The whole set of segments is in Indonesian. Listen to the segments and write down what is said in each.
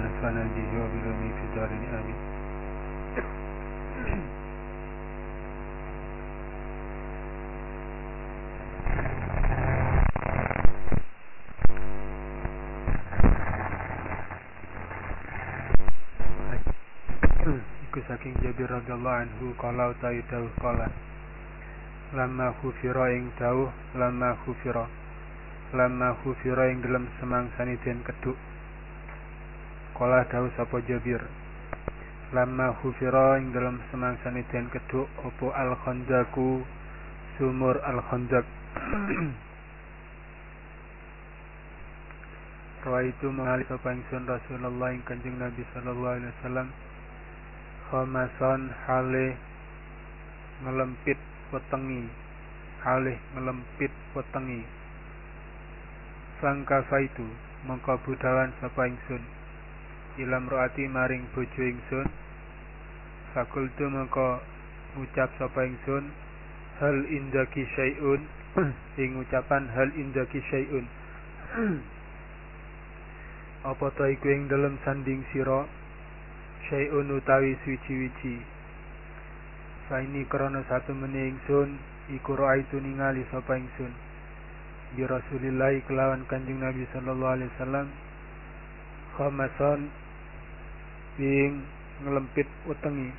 المؤلف رحمه الله نفعنا به وبرمي في الدارين آمين Iku saking Jabir radhiyallahu anhu kala utawi dawuh kala Lama khufira ing dawuh lama khufira Lama khufira ing dalam semangsani den keduk Kala dawuh sapa Jabir. Lama khufira ing dalam semangsani den keduk opo al khandaku sumur al khandak Rawa itu mengalih sapa ingsun Rasulullah ing Kanjeng Nabi sallallahu alaihi wasallam. Khamason halih ngelempit wetengi. Halih ngelempit wetengi. Sangka faitu mongko budawan sapa ingsun ilam roati maring bojo ingsun. Fakultu mongko ngucap sapa ingsun hal indaki syai'un? Ing ucapan hal indaki syai'un. Apa ta iku ing dalem sanding sira? Syai'un utawi suci-wici fa ini krana satu meneh ingsun iku raaitu ningali sapa ingsun. Bi Rasulillah kelawan Kanjeng Nabi sallallahu alaihi wasallam. Khamasan ing ngelempit wetengi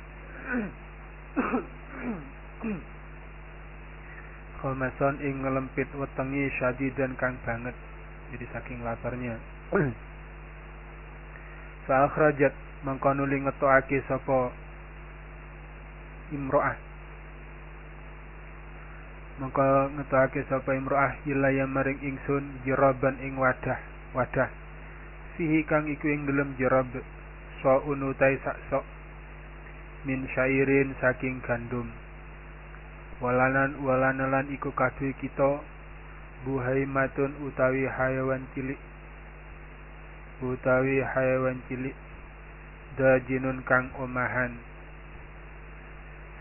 khamasan ing ngelempit wetengi syadidan kang banget jadi saking laparnya. Fa akhrajat mangko nuli ngetokake sapa imro'ah. Mangko ngetokake sapa imro'ah ilaya maring ingsun jiraban ing wadah wadah. Fihi kang iku ing dalem jirab so unutai sak sok. Min syairin saking gandum. Walanan walanalan iku kadhe kita buhaimatun utawi hayawan cilik. Utawi hayawan cilik. Dajinun kang omahan.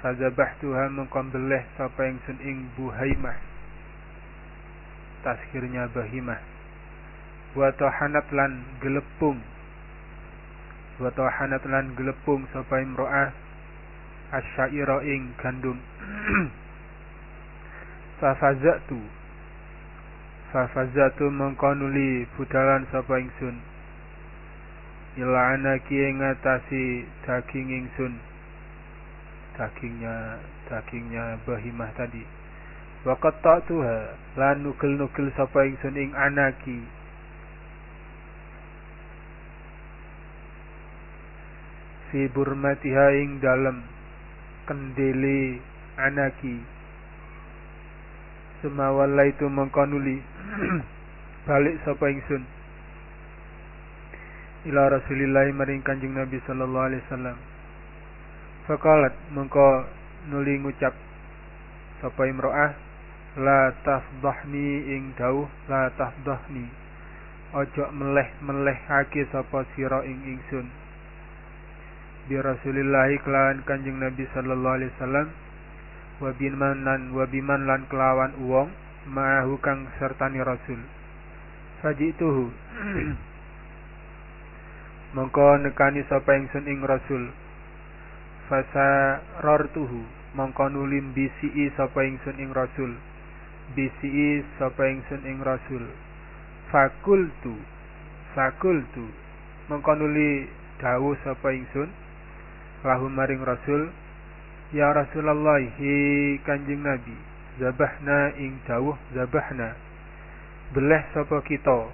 Fazabahtuha mengkombeleh sapa ingsun ing buhaimah. Taskirnya bahimah. Wa tahanat lan gelepung Wa tahanat lan gelepung sapa imro'ah Asyaira ing gandum. Fafazatu. Fafazatu mengkonuli budalan sapa ingsun. Ila anaki ing ngatasi daging ingsun. Dagingnya dagingnya bahimah tadi. Wa qatta'tuha lan nugel-nugel sapa ingsun ing anaki fi burmatiha ing dalem kendele anaki. Semawala itu mengkonuli balik sapa ingsun. Ila Rasulillah maring Kanjeng Nabi sallallahu alaihi wasallam. Faqalat mengko nuli ngucap sapa imro'ah la tafdahni ing dawuh la tafdahni ojo meleh-meleh haki sapa sira ing ingsun bi Rasulillah kelawan Kanjeng Nabi sallallahu alaihi wasallam wa biman lan wa biman lan kelawan uwong ma'ahu kang sertani Rasul. Fajituhu. Mongko nekani sapa ingsun ing Rasul. Fasa rartuhu mongko nulim bisi sapa ingsun ing Rasul. Bisi sapa ingsun ing Rasul. Fakultu. Fakultu. Mongko nuli dawuh sapa ingsun lahu maring Rasul ya Rasulullah hi Kanjeng Nabi zabahna ing dawuh zabahna. Beleh sapa kita?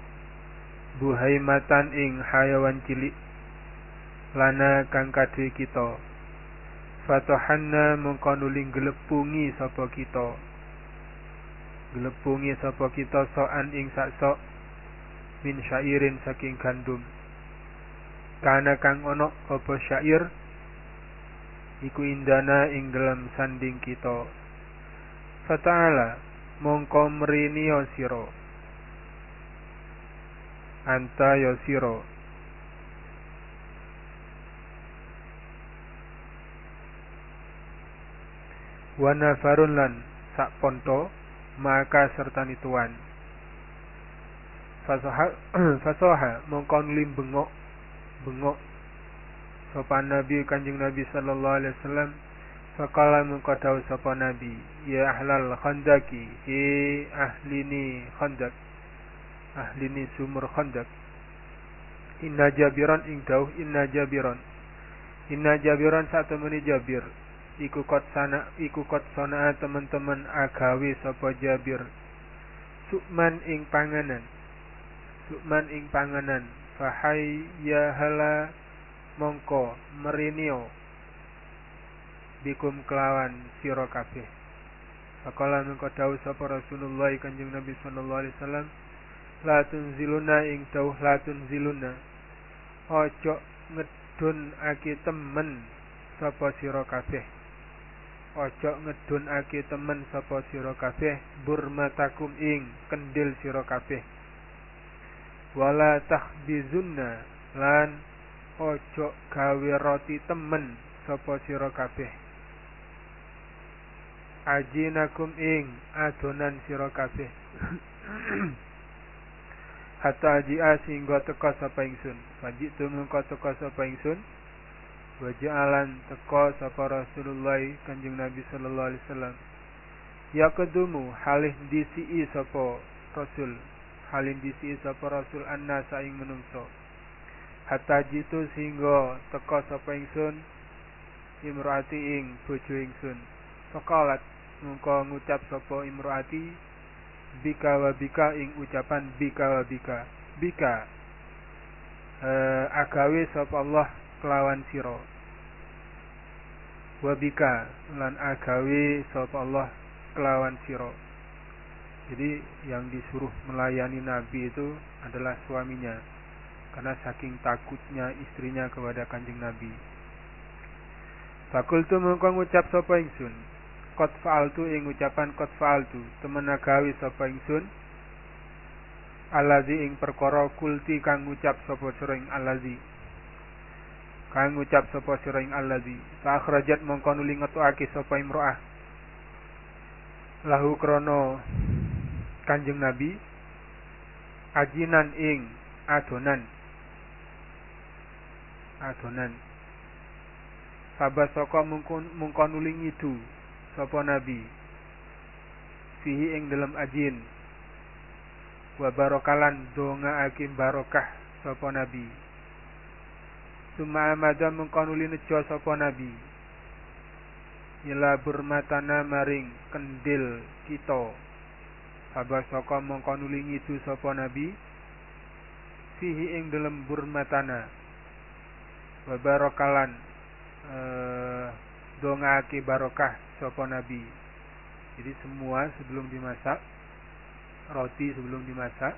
Buhaimatan ing hayawan cilik lana kang kadhe kita. Fatahanna mengko nuling gelepungi sapa kita. Gelepungi sapa kita soan ing sok min syairin saking gandum. Kana kang ono apa syair iku indana ing dalam sanding kita. Fata'ala mongko mriniya sira. Anta yosiro wana farun lan sak ponto maka serta tuan. Fasoha fasoha mongko lim bengok sopan nabi kanjeng nabi sallallahu alaihi wasallam Fakala mengko dawuh sapa nabi ya ahlal khandaki hi ahlini khandak ahlini sumur khandak inna jabiran ing dawuh inna jabiran inna jabiran satu meni jabir iku kot sana iku kot sana teman-teman agawe sapa jabir sukman ing panganan sukman ing panganan fahai ya hala mongko merinio bikum kelawan sira kabeh. Fakala mengko dawuh sapa Rasulullah Kanjeng Nabi sallallahu alaihi wasallam la tunziluna ing dawuh la tunziluna. Ojo ngedun aki temen sapa sira kabeh. Ojo ngedun aki temen sapa sira kabeh burmatakum ing kendil sira kabeh. Wala tahbizunna lan ojo gawe roti temen sapa sira kabeh? Ajinakum ing adonan sira kabeh. Hatta aji'a sehingga teka sapa ingsun. Tu mengko teka sapa ingsun. Waja'alan teka sapa Rasulullah Kanjeng Nabi sallallahu alaihi wasallam. Ya kedumu halih disi sapa Rasul. Halin disi sapa Rasul anna saing menungso hatta jitu sehingga teka sapa ingsun imraati ing bojo ingsun. Fakalat mengko ngucap sapa imroati bika wa bika ing ucapan bika wa bika. Bika eh, agawe sapa Allah kelawan sira. Wa bika lan agawe sapa Allah kelawan sira. Jadi yang disuruh melayani Nabi itu adalah suaminya karena saking takutnya istrinya kepada kanjeng Nabi. Fakultu mengko ngucap sapa ingsun. Kot faaltu ing ucapan kot faaltu. Temen agawi sapa ingsun? Alazi ing perkara kulti kang ngucap sapa sira ing alazi kang ngucap sapa sira ing alazi fa akhrajat mongko nuli ngetokake sapa imroah. Lahu krono kanjeng nabi. Ajinan ing adonan adonan. Sabasaka mungkon nuli ngidu sapa nabi. Fihi ing dalam ajin. Wa barokalan donga akim barokah sapa nabi. Suma amada mengkonuli nejo sapa nabi. Ila burmatana maring kendil kita. Sabasaka mengkonuli ngidu sapa nabi. Fihi ing dalam burmatana Wa barokalan eh, Donga aki barokah sopo nabi. Jadi semua sebelum dimasak roti sebelum dimasak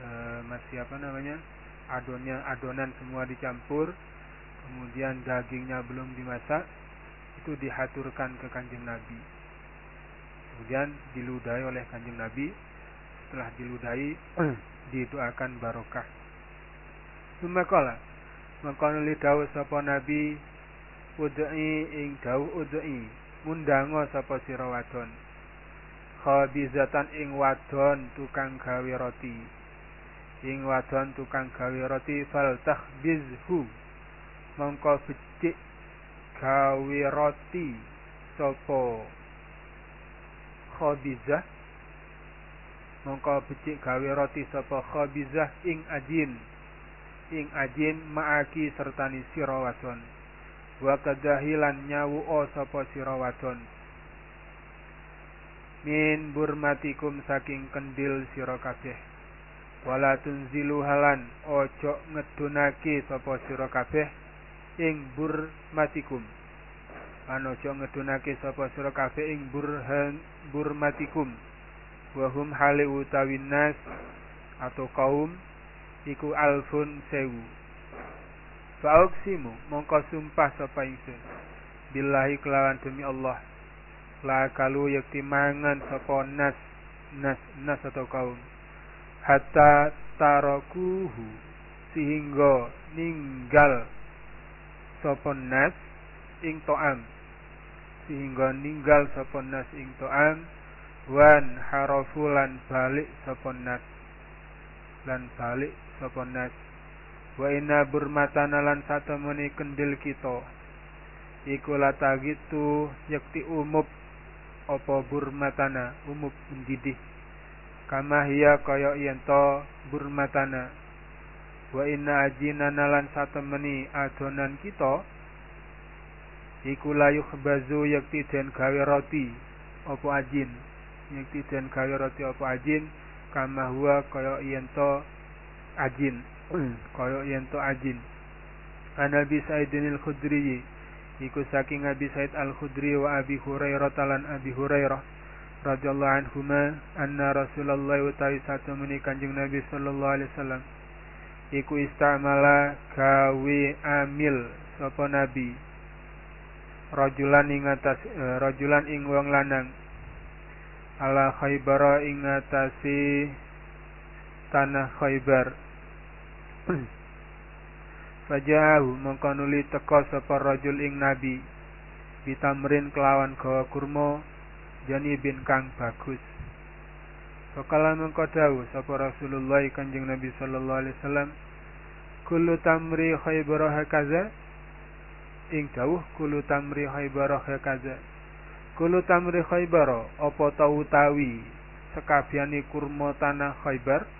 e, masih apa namanya adonnya adonan semua dicampur kemudian dagingnya belum dimasak itu dihaturkan ke kanjeng nabi. Kemudian diludahi oleh kanjeng nabi. Setelah diludahi didoakan barokah. Sumakola mengkono lidawu sapa nabi ud'i ing dawuh ud'i ngundango sapa sira wadon. Khabizatan ing wadon tukang gawe roti. Ing wadon tukang gawe roti fal takhbizhu. Mongko becik gawe roti sapa? Khabizah. Mongko becik gawe roti sapa? Khabizah ing ajin ing ajin maaki sertani sira wadon. Wa kadahilan nyawu sapa sira wadon. Min burmatikum saking kendil sira kabeh. Wala tunzilu halan ojo ngedunake sapa sira kabeh ing burmatikum. Lan ojo ngedunake sapa sira kabeh ing burhan burmatikum. Wa hum hale utawin nas atau kaum iku alfun sewu. Fa'uksimu mongko sumpah sapa ingsun. Billahi kelawan demi Allah. La kalu yakti mangan sapa nas nas nas atau kaum. Hatta tarakuhu sehingga ninggal sapa nas ing to'am. Sehingga ninggal sapa nas ing to'am wan harafulan balik sapa nas. Lan balik sapa nas. Wa inna burmatana lan satemene kendil kita. Iku latagitu yakti umub apa burmatana umub mendidih. Kama hiya kaya yen burmatana. Wa inna ajinana lan satemeni adonan kita. Iku layu khbazu yakti den gawe roti apa ajin. Yakti den gawe roti apa ajin. Kama huwa kaya yen ajin. Kaya yen ajin. Anabi Sa'idin al-Khudri. Iku saking Abi Sa'id al-Khudri wa Abi Hurairah talan Abi Hurairah radhiyallahu anhuma anna Rasulullah utawi satu meni Kanjeng Nabi sallallahu alaihi wasallam. Iku istamala gawe amil sapa nabi. Rajulan ing atas uh, rajulan ing wong lanang. Ala Khaybar ing atasi tanah Khaybar Fajahu mongko nuli teka sapa rajul ing nabi bitamrin kelawan gawa kurma jani bin kang bagus. Fakala mengko dawuh sapa Rasulullah Kanjeng Nabi sallallahu alaihi wasallam kullu tamri khaybar hakaza? Ing dawuh kullu tamri khaybar hakaza. Kullu tamri khaybar apa tau tawi sekabiani kurma tanah khaybar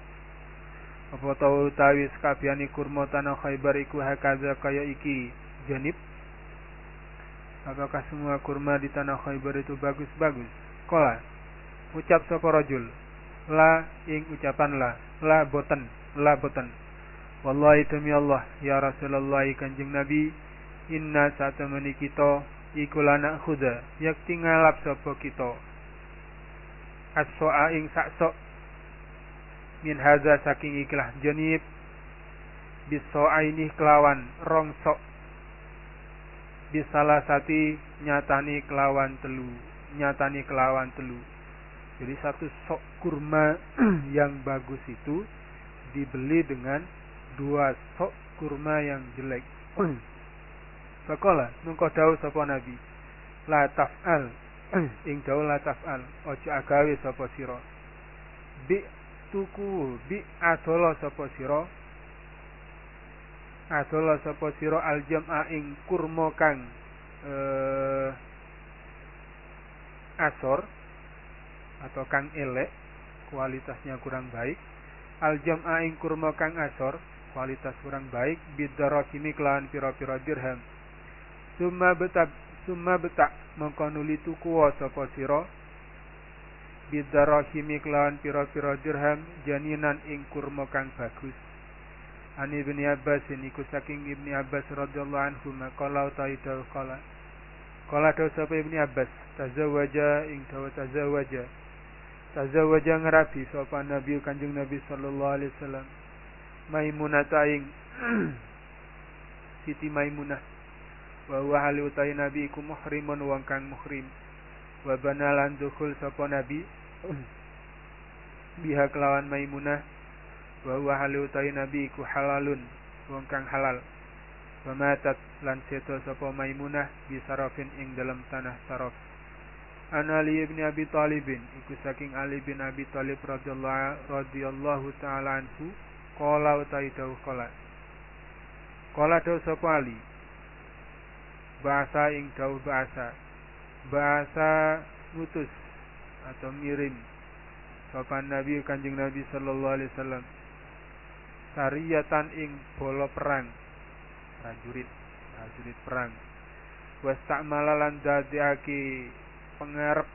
apa tau tawi sekabiani kurma tanah Khaybar iku hakaza kaya iki? Janib. Apakah semua kurma di tanah Khaybar itu bagus-bagus? Kola ucap sapa rajul? La ing ucapan la. La boten. La boten. Wallahi demi Allah ya Rasulullah kanjeng Nabi inna satamani kita iku lana khuda yakti ngalap sapa kita. As-so'a ing sakso min haza saking ikhlah janib biso'aini kelawan rong sok bisalah sati nyatani kelawan telu nyatani kelawan telu. Jadi satu sok kurma yang bagus itu dibeli dengan dua sok kurma yang jelek. Fakola nungko dawu sapa nabi? La taf'al ing dawu la taf'al ojo agawe sapa sira? Bi tuku bi adola sapa sira? Adola sapa sira aljam'a ing kurma kang eh, asor atau kang elek kualitasnya kurang baik. Aljam'a ing kurma kang asor kualitas kurang baik. Kini kelawan pira-pira dirham. Summa betak summa betak mengko nuli tuku sapa sira bidarahimi kelawan pira-pira dirham janinan ing kurma kang bagus. Ani ibni Abbas iku saking ibni Abbas radhiyallahu anhu maqala utawi dawu qala. Qala dawu sapa ibni Abbas tazawaja ing dawu tazawaja tazawaja ngerabi sapa nabi kanjeng nabi sallallahu alaihi wasallam. Maimunah ing Siti Maimunah. Wa huwa hali utawi nabi iku muhrimun wong kang muhrim wa banalan dukhul sapa nabi. Biha kelawan Maimunah. Wa huwa halu nabi ku halalun wong kang halal. Wa matat lan seto sapa Maimunah bi sarafin ing dalam tanah saraf. An Ali bin Abi Talibin iku saking Ali bin Abi Talib radhiyallahu radhiyallahu taala anhu qala utawi dawuh qala. Qala dawuh sapa Ali? Bahasa ing dawuh bahasa bahasa ngutus atau ngirim sopan Nabi Kanjeng Nabi sallallahu alaihi wasallam. Sariyatan ing bola perang. Prajurit prajurit perang. Wastakmala lan dadiake pengarep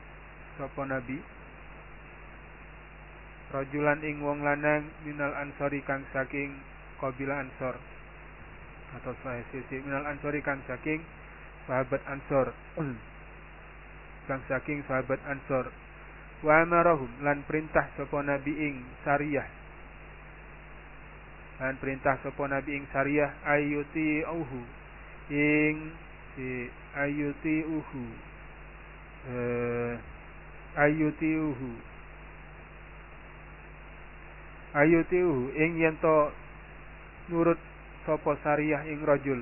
sapa Nabi. Rajulan ing wong lanang minal ansori kang saking kabilah ansor. Atau sisi minal ansori kang saking sahabat ansor kang saking sahabat ansor. Wa amarahum lan perintah sapa nabi ing sariyah. Lan perintah sapa nabi ing sariyah ayuti uhu ing si ayuti uhu eh ayuti uhu ayuti uhu ing yen nurut sapa sariyah ing rajul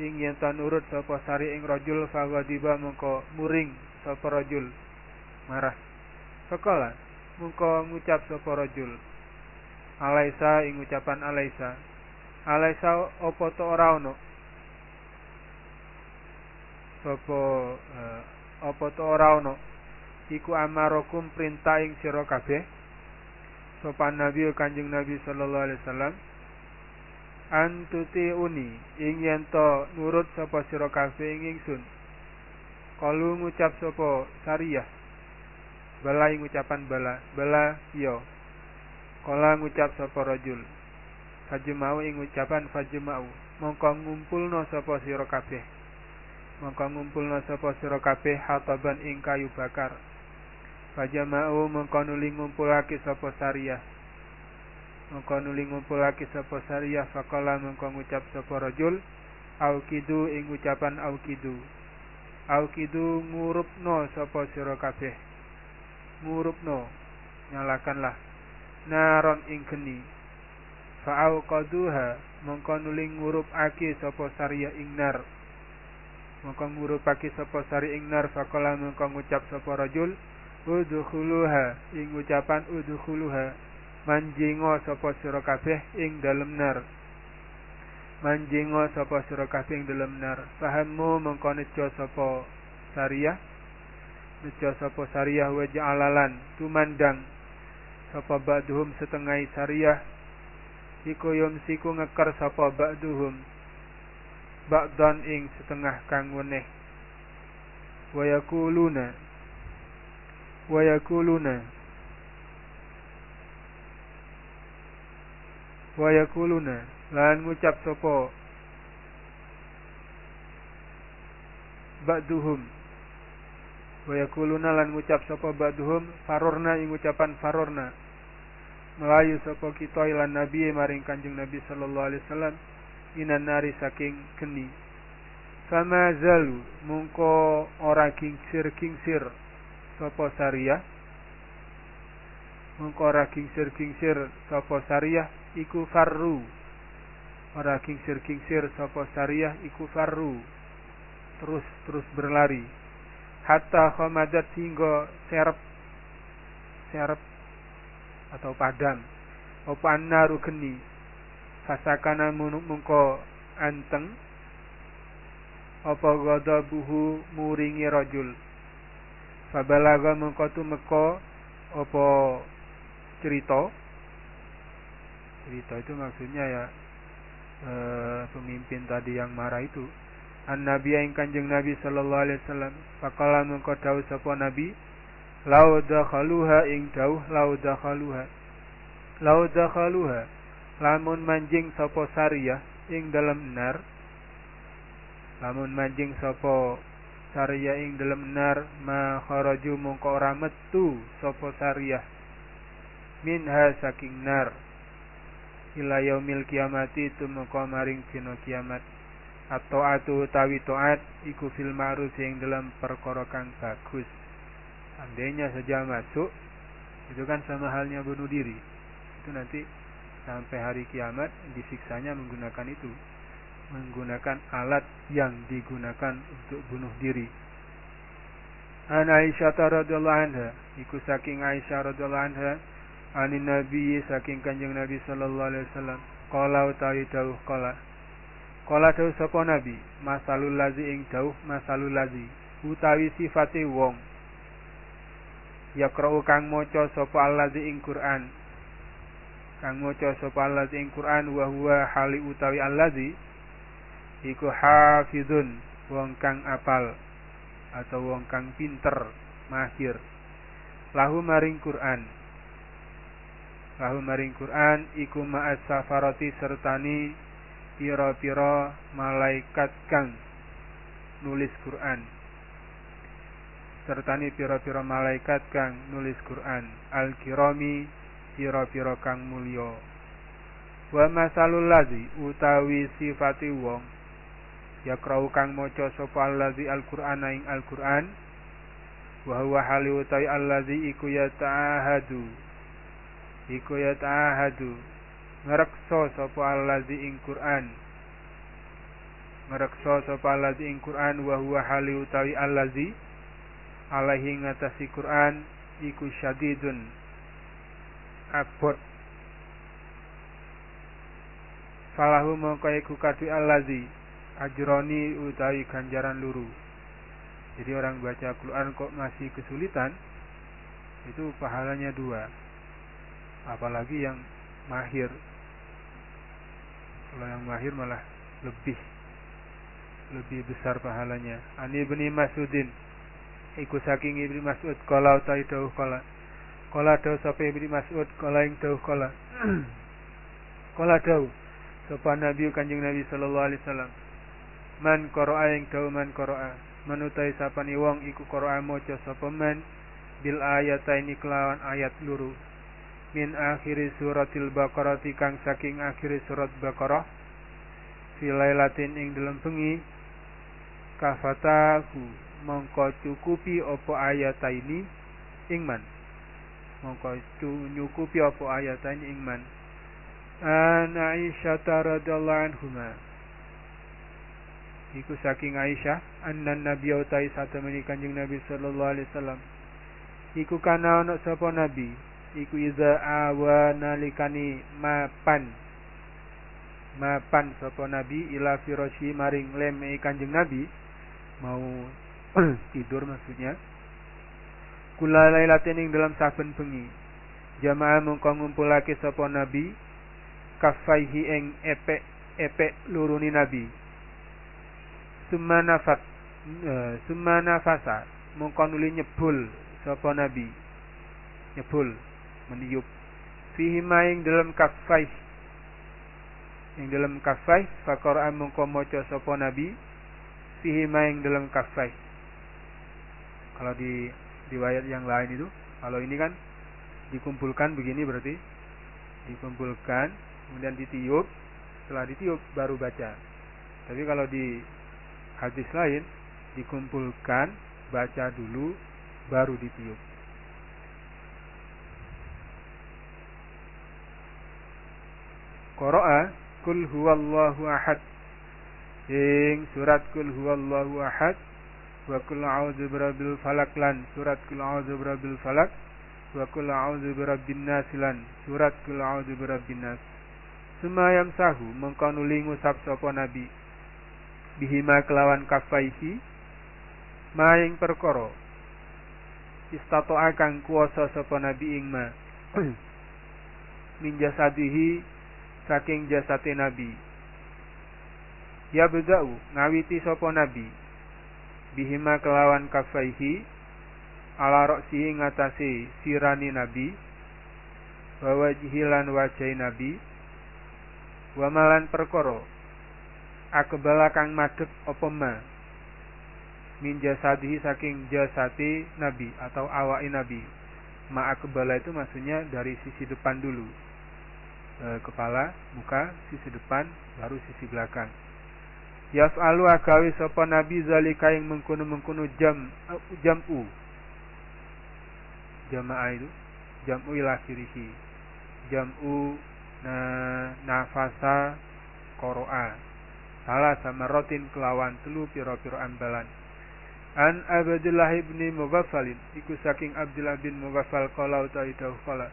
ing yen nurut sapa sari ing rajul fagadiba mengko muring sapa rajul. Marah. Fakala mungko ngucap sapa rajul. Alaisa ing ucapan alaisa. Alaisa apa to ora ono? Sapa uh, apa to ora ono? Iku amarokum perintah ing sira kabeh. Sopan nabi kanjeng nabi sallallahu alaihi wasallam antuti uni ing yen to nurut sapa sira kabeh ing ingsun kalu ngucap sapa sariyah bala ing ucapan bala bala yo Kala ngucap sapa rajul. Fajma'u ing ucapan fajma'u. Mongko ngumpulna sapa sira kabeh. Mongko ngumpulna sapa sira kabeh hataban ing kayu bakar. Fajma'u mongko nuli ngumpulake sapa sariyah. Mongko nuli ngumpulake sapa sariyah faqala mongko ngucap sapa rajul. Aukidu ing ucapan aukidu. Aukidu ngurupno sapa sira kabeh. Ngurupno nyalakanlah naron ing geni fa'au qaduha mongko nuling ngurup aki sapa sarya ing nar mongko ngurup aki sapa sari ing nar faqala mongko ngucap sapa rajul udkhuluha ing ucapan udkhuluha manjingo sapa sira kabeh ing dalem nar. Manjingo sapa sira kabeh ing dalem nar. Fahammu mongko nejo sapa sariyah? Nejo sapa sariyah wa ja'alalan tumandang. Sapa ba'duhum setengah syariah iku siku ngekar sapa ba'duhum. Ba'dan ing setengah kang weneh. Wa yakuluna wa yakuluna wa yakuluna lan ngucap sapa? Ba'duhum. Wa yakuluna lan ngucap sapa ba'duhum? Farorna ing ucapan farorna melayu sapa kita ilan nabi maring kanjeng nabi sallallahu alaihi wasallam inan nari saking geni. Sama zalu mungko ora kingsir kingsir sapa saria mungko ora kingsir kingsir sapa saria iku farru. Ora kingsir kingsir sapa saria iku farru. Terus terus berlari. Hatta khamadat hingga serep serep atau padam. Apa annaru geni? Fasakana mungko anteng. Apa ghadabuhu muringi rajul? Fabalaga mengko tumeka apa cerita cerita itu maksudnya ya e, pemimpin tadi yang marah itu. An nabi yang kanjeng nabi sallallahu alaihi wasallam faqala mengko dawuh sapa nabi lau dakhaluha ing dauh lau dakhaluha lau dakhaluha lamun manjing sapa sariyah ing dalam nar lamun manjing sapa sariyah ing dalam nar ma kharaju mongko ora metu sapa sariyah minha saking nar ila yaumil kiamati tumeka maring dina kiamat atau atu tawi taat iku fil ma'ruf ing dalam perkara bagus Andainya saja masuk, itu kan sama halnya bunuh diri. Itu nanti sampai hari kiamat disiksanya menggunakan itu. Menggunakan alat yang digunakan untuk bunuh diri. An Aisyah radhiyallahu anha, iku saking Aisyah radhiyallahu anha, anin Nabi saking Kanjeng Nabi sallallahu alaihi wasallam, qala utawi dawuh qala. Qala dawuh sapa Nabi, masalul lazi ing dawuh masalul lazi, utawi sifate wong. Yakra'u kang maca sapa allazi ing Quran. Kang maca sapa allazi ing Quran wa huwa hali utawi allazi iku hafizun wong kang apal atau wong kang pinter mahir. Lahu maring Quran lahu maring Quran iku ma'as safarati sertani pira-pira malaikat kang nulis Quran. Sertani pira-pira malaikat kang nulis Quran. Al-kirami pira-pira kang mulya. Wa masalul ladzi utawi sifati wong yakrau kang maca sapa allazi al-Qur'ana ing al-Qur'an wa huwa hali utawi allazi iku yata'ahadu iku yata'ahadu ngrekso sapa allazi ing Qur'an. Ngrekso sapa allazi ing Qur'an wa huwa hali utawi allazi alaihi ngatasi Quran iku syadidun. Abot. Falahu mongko iku kadhi allazi ajroni utawi ganjaran luru. Jadi orang baca Quran kok masih kesulitan itu pahalanya dua apalagi yang mahir. Kalau yang mahir malah lebih lebih besar pahalanya. Ani ibni Mas'udin. Iku saking ibni Mas'ud kala utawi dawuh kala kala dawuh sapa ibni Mas'ud kala ing dawuh kala kala dawuh sapa Nabi Kanjeng Nabi sallallahu alaihi wasallam. Man qara'a ing dawuh man qara'a. Manutai sapani wong iku qara'a maca sapa man bil ayataini kelawan ayat luru min akhiri suratil baqarah kang saking akhiri surat baqarah. Filailatin ing dalam bengi. Kafatahu mongko cukupi opo ayataini ingman. Mongko nyukupi opo ayataini ingman. An Aisyah radhiyallahu anhuma. Iku saking Aisyah annan nabi utai satemene kanjeng Nabi sallallahu alaihi wasallam. Iku kana ana sapa nabi iku iza awa nalikani mapan. Mapan sapa nabi ila firoshi maring leme kanjeng nabi. Mau tidur maksudnya. Kula lailatin ing dalam saben bengi. Jamaah mengko ngumpulake sapa nabi kafaihi ing epek epek luruni nabi. Summa nafat uh, summa nafasa nuli nyebul sapa nabi. Nyebul meniup. Fihi maing dalam kafai yang dalam kafai Qur'an mongko maca sapa nabi. Fihi maing dalam kafai kalau di riwayat yang lain itu kalau ini kan dikumpulkan begini berarti. Dikumpulkan kemudian ditiup. Setelah ditiup baru baca. Tapi kalau di hadis lain dikumpulkan baca dulu baru ditiup Qara'a kul huwallahu ahad. Ing surat kul huwallahu ahad wa kul a'udzu birabbil falak lan surat kul a'udzu birabbil falak wa kul a'udzu birabbin nas lan surat kul a'udzu birabbin nas Semayam sahu mengkono ngusap sapa nabi. Bihima kelawan kafaihi maing perkara istato akan kuasa sapa nabi ing ma. Min jasadihi saking jasate nabi. Ya bedau ngawiti sopo nabi. Bihima kelawan kafaihi ala roksi ngatasi sirani nabi. Bahwa jihilan wajai nabi. Wamalan perkoro akebala kang madep opo ma. Min jasadihi saking jasati nabi atau awai nabi. Ma akebala itu maksudnya dari sisi depan dulu e, kepala, muka, sisi depan, baru sisi belakang. Yaf'alu akawi sapa nabi zalika yang mengkuno-mengkuno jam uh, jam'u. Jamaah itu jam'u ila. Jam'u na nafasa qoro'a. Salah sama rotin kelawan telu piro-piro ambalan. An Abdullah ibni Mughaffalin iku saking Abdullah bin Mughaffal qala utawi dawuh qala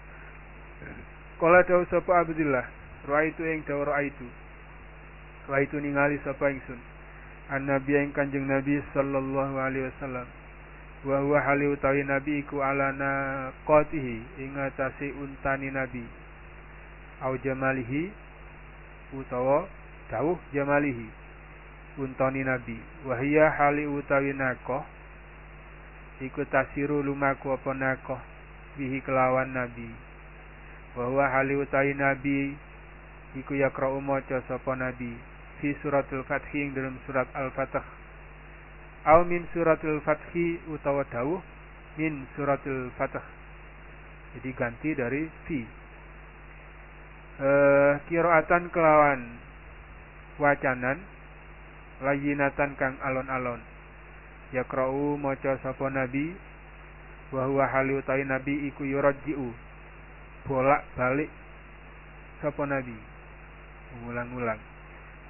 Kala dawu sapa Abdullah, raitu ing dawu raitu. Raitu ningali sapa ingsun. An Nabi ing Kanjeng Nabi sallallahu alaihi wasallam. Wa huwa hali utawi Nabi iku ala naqatihi ing atase untani Nabi. Au jamalihi utawa dawuh jamalihi untani Nabi. Wahia hali utawi nakoh iku tasiru lumaku apa nakoh bihi kelawan Nabi bahwa hali utai nabi iku yakra'u maca sapa nabi fi suratul fathi ing dalam surat al-fatah au min suratul fathi utawa dawuh min suratul fatah jadi ganti dari fi. Eh kiroatan kelawan wacanan layinatan kang alon-alon. Yakra'u maca sapa nabi wa huwa hali utai nabi iku yurajji'u bolak-balik sapa nabi mengulang-ulang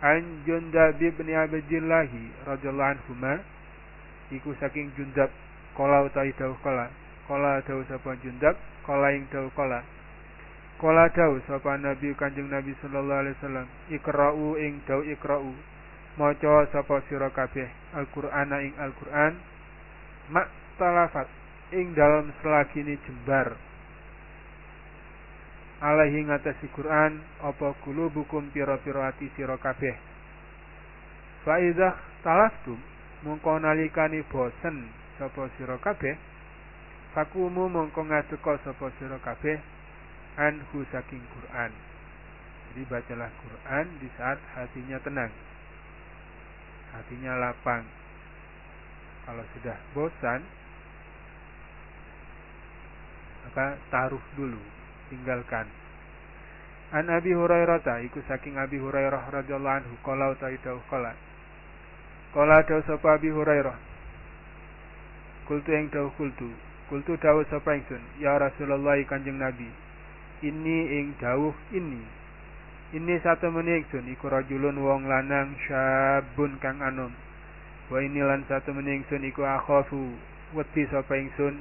an Jundab bin Abdullah radhiyallahu anhu iku saking Jundab kala utawi dawuh kala kala dawuh sapa Jundab kala ing dawuh kala Kala dawu sapa Nabi Kanjeng Nabi sallallahu alaihi wasallam, Iqra'u ing dawu Iqra'u. Maca sapa sira kabeh Al-Qur'ana ing Al-Qur'an. Mak talafat ing dalam selagine jembar. Alaihi ngatasi Qur'an apa kulubukum pira-pira ati sira kabeh. Fa idza talaftum mongko nalikane bosen sapa sira kabeh fakumu mongko ngadeka sapa sira kabeh anhu saking Quran. Jadi bacalah Quran di saat hatinya tenang. Hatinya lapang. Kalau sudah bosan, maka taruh dulu, tinggalkan. An Abi Hurairah ta iku saking Abi Hurairah radhiyallahu anhu qala ta idau qala. Qala dawu sapa Abi Hurairah. Kultu yang dawu kultu. Kultu dawu sapa ingsun, ya Rasulullah Kanjeng Nabi ini ing dawuh ini ini satu menit sun iku rajulun wong lanang syabun kang anom wa ini lan satu menit sun iku akhafu wedi sapa ingsun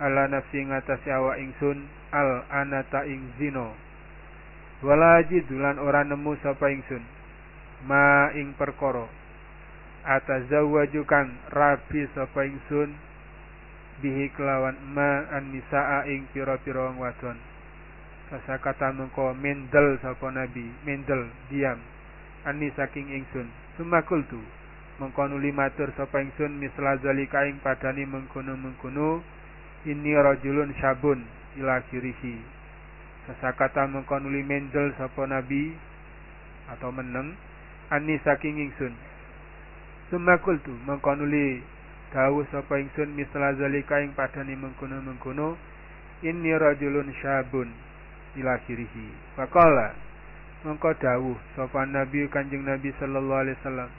ala nafsi ngatasi awak ingsun al anata ing zino wala jidulan ora nemu sapa ingsun ma ing perkara. Atazawwaju kang rabi sapa ingsun bihi kelawan ma an nisaa ing pira-pira wadon. Kata mengko mendel sapa nabi mendel diam. Ani saking ingsun. Sumakultu mengko nuli matur sapa ingsun misla zalika ing padani mengkono-mengkono ini rajulun syabun ila kirihi kata mengko nuli mendel sapa nabi atau meneng ani saking ingsun sumakultu mengko nuli dawuh sapa ingsun misla zalika ing padani mengkono-mengkono ini rajulun syabun ila akhirih. Faqala mengko dawuh sapa Nabi Kanjeng Nabi sallallahu alaihi wasallam.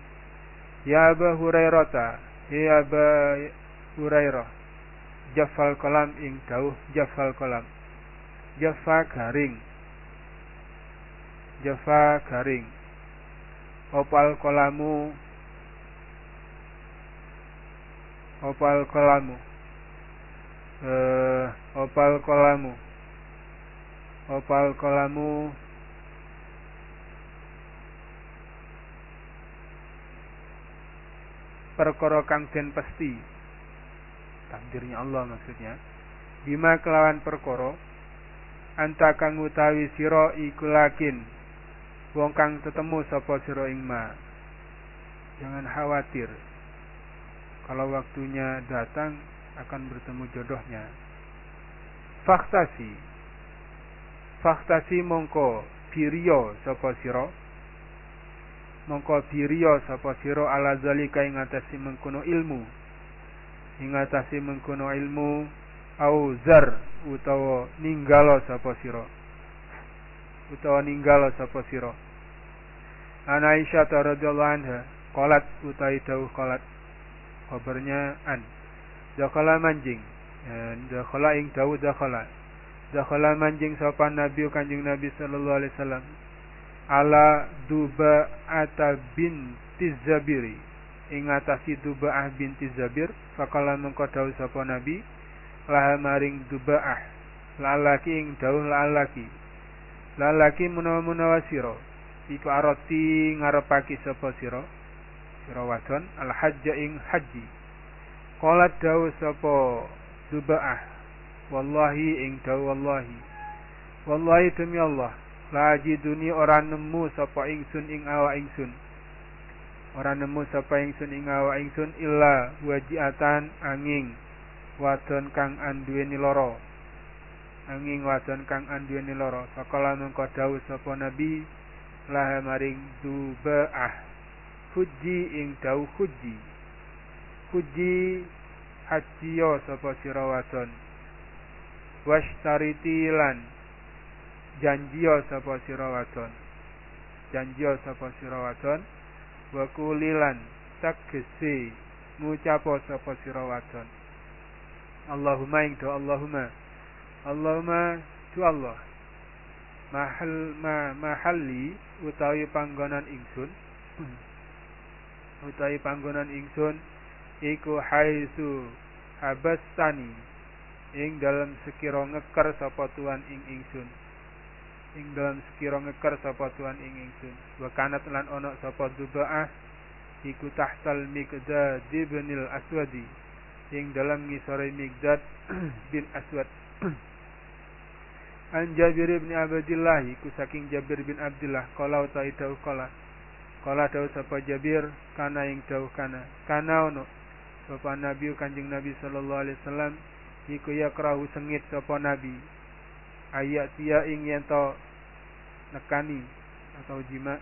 Ya Abu Hurairah ya Abu Hurairah. Jafal kolam ing dawuh jafal kolam. Jafa garing. Jafa garing. Opal kolamu opal kolamu uh, opal kolamu opal kolamu perkara kang den pasti takdirnya Allah maksudnya. Bima kelawan perkara anta kang utawi sira iku lakin. Wong kang tetemu sapa sira ing ma. Jangan khawatir. Kalau waktunya datang akan bertemu jodohnya. Faktasi. Faktasi mongko biriyo sapa sira. Mongko biriyo sapa sira ala zalika ing atase mengkono ilmu ing atase mengkono ilmu au zar utawa ninggalo sapa sira. Utawa ninggalo sapa sira. Ana Aisyah radhiyallahu anha qalat utai dawuh qalat. Kabarnya an dakhala manjing dakhala ing dawuh dakhala. Dakhala manjing sapa nabi kanjeng nabi sallallahu alaihi wasallam. Ala duba ata binti zabiri ing atasi dubaah binti zabir fakala mengko dawuh sapa nabi laha maring dubaah lalaki ing dawuh lalaki. Lalaki menawa-menawa sira iku arati ngarepaki sapa sira? Sira wadon al hajja ing haji. Qala dawuh sapa dubaah wallahi ing dawu wallahi. Wallahi demi Allah la jiduni ora nemu sapa ingsun ing awak ingsun ora nemu sapa ingsun ing awak ingsun illa wajiatan angin wadon kang anduweni loro angin wadon kang anduweni loro sakala mengko dawuh sapa nabi laha maring dubaah huji ing dawuh huji huji hajiyo sapa sira wadon? Washtariti lan janjiyo sapa sira wadon? Janjiyo sapa sira wadon wa kulilan tegese ngucapo sapa sira wadon. Allahumma ing do Allahumma. Allahumma tu Allah. Mahal ma mahalli utawi panggonan ingsun. Utawi panggonan ingsun iku haitsu habastani. Ing dalam sekira ngeker sapa tuan ing ingsun ing dalam sekira ngeker sapa tuan ing ingsun. Wa kanat lan ana sapa dubaah iku tahtal miqdad ibnil aswadi ing dalam ngisore miqdad bin aswad. An Jabir bin Abdullah iku saking Jabir bin Abdullah kala utawi dawuh kala kala dawuh sapa Jabir kana ing dawuh kana. Kana ono sapa Nabi Kanjeng Nabi sallallahu alaihi wasallam iku ya krahu sengit sapa Nabi ayat dia ing yen nekani atau jima.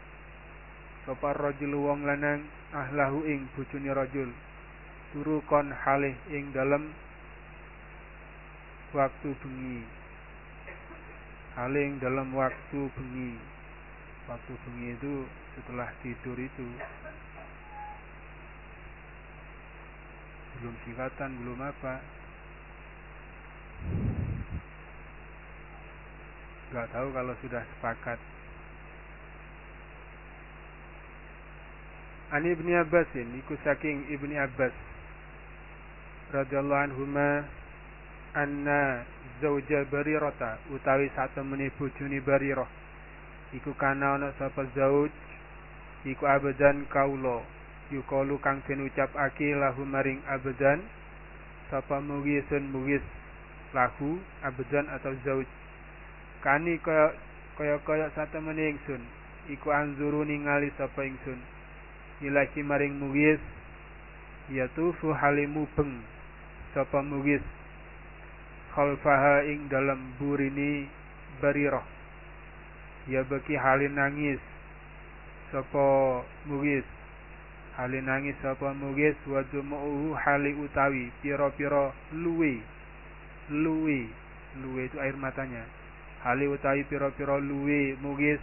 Sapa rajul wong lanang ahlahu ing bojone rajul. Turu kon halih ing dalem waktu bengi. Halih dalam waktu bengi. Waktu bengi itu setelah tidur itu. Belum singkatan belum apa nggak tahu kalau sudah sepakat. Ani ibni Abbasin iku saking ibni Abbas. Radhiyallahu anhuma anna zauja barirota utawi satu meni bojone barirah. Iku kana ana sapa zauj iku abadan kaulo yukalu kang den ucapake lahu maring abadan sapa mugisun mugis lahu abadan atau zauj kani kaya kaya kaya satemene ingsun. Iku anzuru ningali sapa ingsun. Ilahi maring mugis yatufu halimu beng sapa mugis khalfaha ing dalam burini barirah. Ya beki halin nangis sapa mugis halin nangis sapa mugis wa dumuhu hali utawi pira-pira luwe. Luwe luwe itu air matanya hali utawi pira-pira luwe mugis.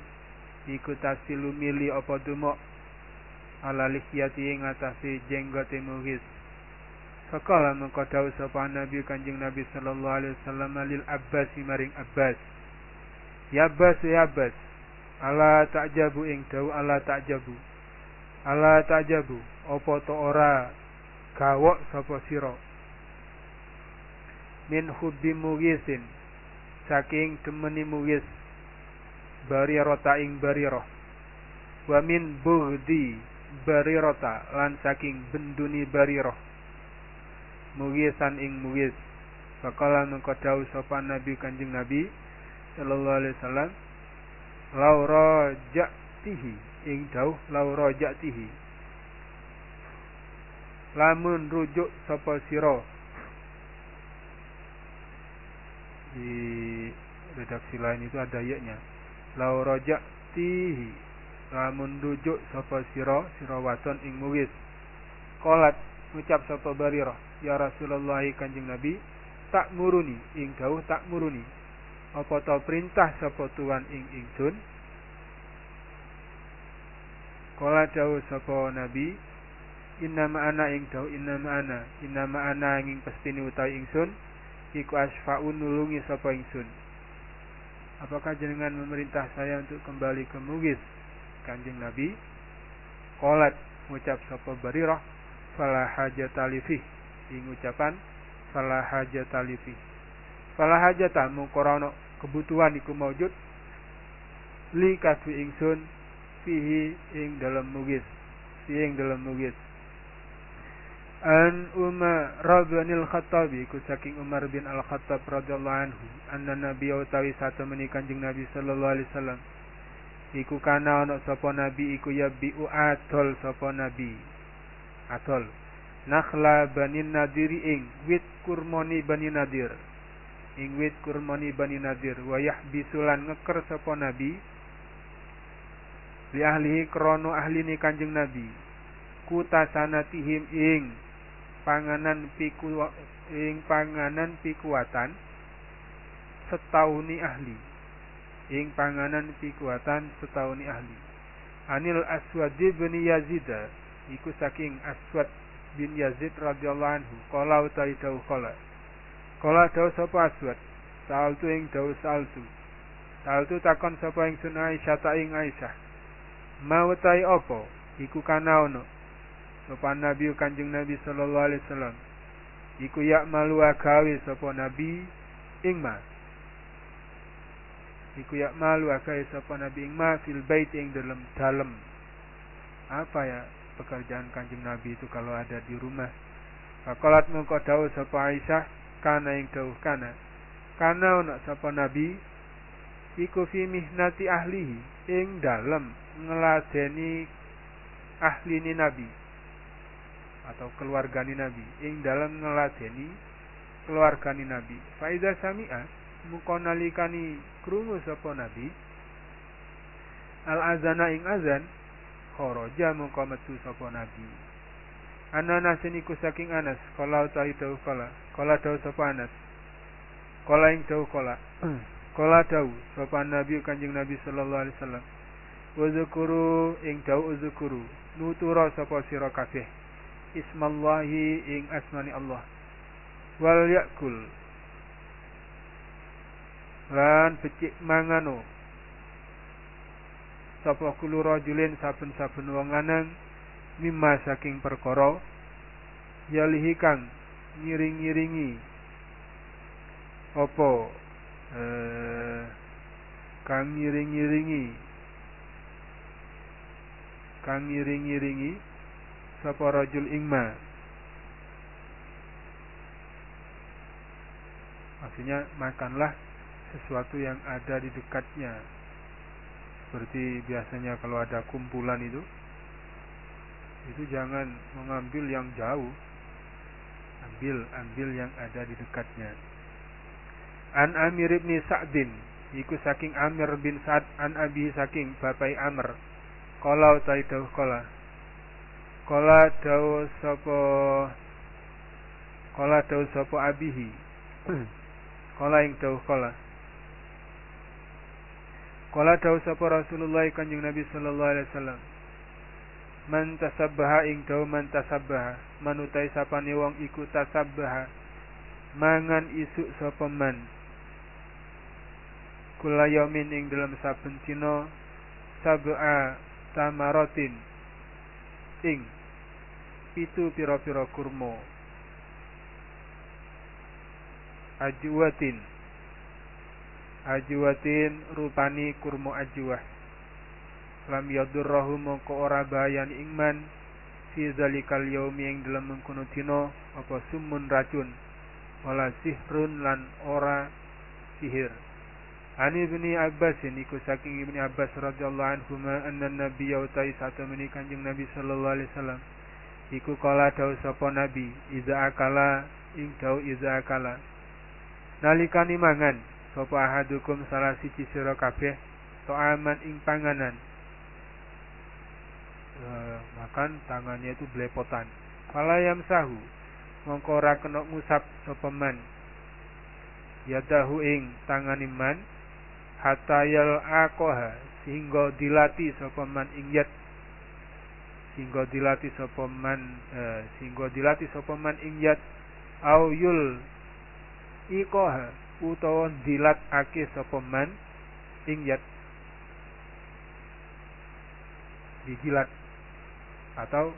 Iku tasilu mili apa dumok ala lihyati ing atase jenggote mugis. Fakala mengko dawuh sapa Nabi Kanjeng Nabi sallallahu alaihi wasallam lil Abbas maring Abbas. Ya Abbas ya Abbas ala takjabu ing dawuh ala takjabu ala takjabu apa to ora gawok sapa sira? Min hubbi mugisin saking temeni mugis barirota ing barirah. Wa min bughdi barirota lan saking benduni barirah. Mugisan ing mugis Fakala mengko sapa Nabi Kanjeng Nabi sallallahu alaihi wasallam laura ja'tihi ing dawuh laura ja'tihi lamun rujuk sapa sira di redaksi lain itu ada ayatnya lau rojak tihi lamun rujuk sapa siro siro waton ing mugis kolat ngucap sapa bariro ya Rasulullah kanjeng Nabi tak muruni ing dawuh tak muruni. Apa to perintah sapa tuan ing ingsun? Kala dawuh sapa Nabi Inna ma'ana ing dawuh inna ma'ana Inna ma'ana ing pestini utawi ingsun iku asfa'un nulungi sapa ingsun. Apakah jenengan memerintah saya untuk kembali ke Mugis kanjeng Nabi Kolat mengucap sapa barirah fala hajat alifih ing ucapan fala hajat alifih fala hajat mungkorono kebutuhan iku maujud li kasbi ingsun fihi ing dalam mugis ing dalam mugis An Umar bin Al-Khattab iku saking Umar bin Al-Khattab radhiyallahu anhu anna nabi utawi satu meni Kanjeng Nabi sallallahu alaihi wasallam. Iku kana ana sapa nabi iku ya bi atol sapa nabi. Atol nakhla bani nadiri ing wit kurmoni bani nadir. Ing wit kurmoni bani nadir. Wa yahbisulan ngeker sapa nabi. Li ahlihi krono ahli ni kanjeng nabi. Kutasanatihim ing panganan piku ing panganan pikuatan setahuni ahli. Ing panganan pikuatan setahuni ahli. Anil Aswad bin Yazid iku saking Aswad bin Yazid radhiyallahu anhu kala utawi dawuh kala kala dawuh sapa Aswad? Saltu ing dawuh saltu saltu takon sapa ing sunai Aisyah ta ing Aisyah. Mau tai apa? Iku kana ono Sopan Nabi Kanjeng Nabi sallallahu alaihi wasallam. Iku yak malu agawe sapa Nabi ing ma iku yak malu akai sapa nabi ing ma fil bait ing dalam dalem. Apa ya pekerjaan kanjeng nabi itu kalau ada di rumah? Fakolat mengko dawuh sapa Aisyah kana ing dawuh kana. Kana ana sapa nabi? Iku fi mihnati ahlihi ing dalem ngeladeni ahli nabi atau keluargani nabi ing dalem ngeladeni keluargani nabi. Faiza sami'a muka nalikani krungu sapa nabi. Al azana ing azan kharaja metu sapa nabi. Ana nasin iku saking Anas kala utawi dawuh kala kala dawuh sapa Anas. Kala ing dawuh kala kala dawuh sapa nabi kanjeng nabi sallallahu alaihi wasallam. Uzukuru ing dawuh uzukuru nutura sapa sira kabeh ismallahi ing asmani Allah. Wal yakul. Lan becik mangano. Sapa kulo rajulin saben-saben wong lanang mimma saking perkara yalihi kang ngiring-ngiringi apa eh, kang ngiring-ngiringi kang ngiring-ngiringi sapa rajul ingma? Maksudnya makanlah sesuatu yang ada di dekatnya. Seperti biasanya kalau ada kumpulan itu itu jangan mengambil yang jauh. Ambil ambil yang ada di dekatnya. An Amir bin Sa'din iku saking Amir bin Sa'd an Abi saking bapai Amr kala utai dawuh kala kala dawuh sapa kala dawuh sapa abihi kala ing dawuh kala Kala dawu sapa Rasulullah Kanjeng Nabi sallallahu alaihi wasallam. Man tasabbaha ing dawu man tasabbaha, manutai sapane wong iku tasabbaha. Mangan isuk sapa man. Kula yaumin ing dalam saben dina sab'a tamaratin ing pitu pira-pira kurma. Ajwatin ajwatin rupani kurma ajwah lam yadurrahu mongko ora bayan ingman fi zalikal yaumi ing dalam mengkono dina apa sumun racun wala sihrun lan ora sihir. Ani ibni Abbas niku saking ibni Abbas radhiyallahu anhu ma anna nabiy utai satu meni kanjeng Nabi sallallahu alaihi wasallam iku kala dawuh sapa nabi iza akala ing dawuh iza akala. Nalikani mangan sapa ahadukum salah siji sira kabeh aman ing panganan. E, makan tangannya itu belepotan. Falayam sahu mongko ora kena ngusap sapa man. Yadahu ing tanganiman hatayal akoha sehingga dilati sapa man ing yat sehingga dilati sapa man eh, sehingga dilati sapa man ing yat au yul utawa dilat ake sapa man dijilat atau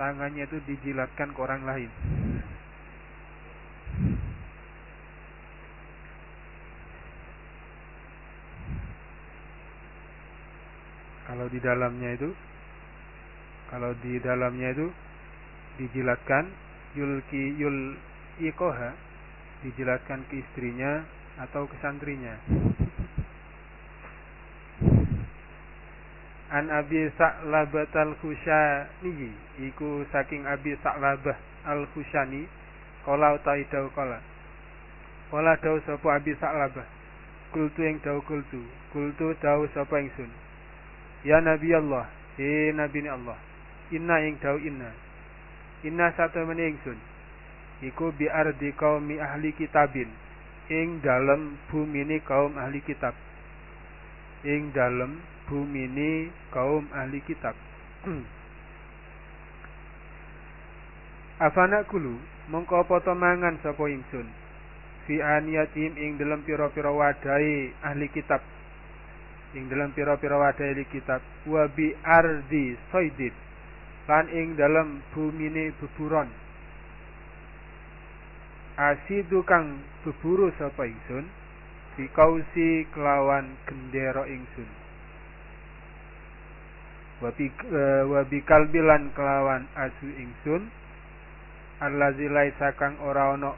tangannya itu dijilatkan ke orang lain. Kalau di dalamnya itu kalau di dalamnya itu dijilatkan yulki yul ikoha dijelaskan ke istrinya atau ke santrinya. An Abi Sa'labah al-Khushani iku saking Abi Sa'labah al-Khushani kala utawi dawuh kala. Kala dawuh sapa Abi Sa'labah kultu ing dawuh kultu kultu dawuh sapa ingsun Ya Nabi Allah he Nabi Allah inna ing dawuh inna. Inna satu ingsun iku bi ardi qaumi ahli kitabin. Ing dalem bumine kaum ahli kitab. Ing dalem bumine kaum ahli kitab. Afana kulu mongko apa mangan sapa ingsun fi aniyatim ing dalem pira-pira wadai ahli kitab. Ing dalam pira-pira wadai ahli kitab. Wa bi ardi soidin lan ing dalam bumine beburon. Asidu kang beburu sapa ingsun kausi kelawan gendero ingsun. Wabi e, kalbilan kelawan asu ingsun allazi laisa kang ora ana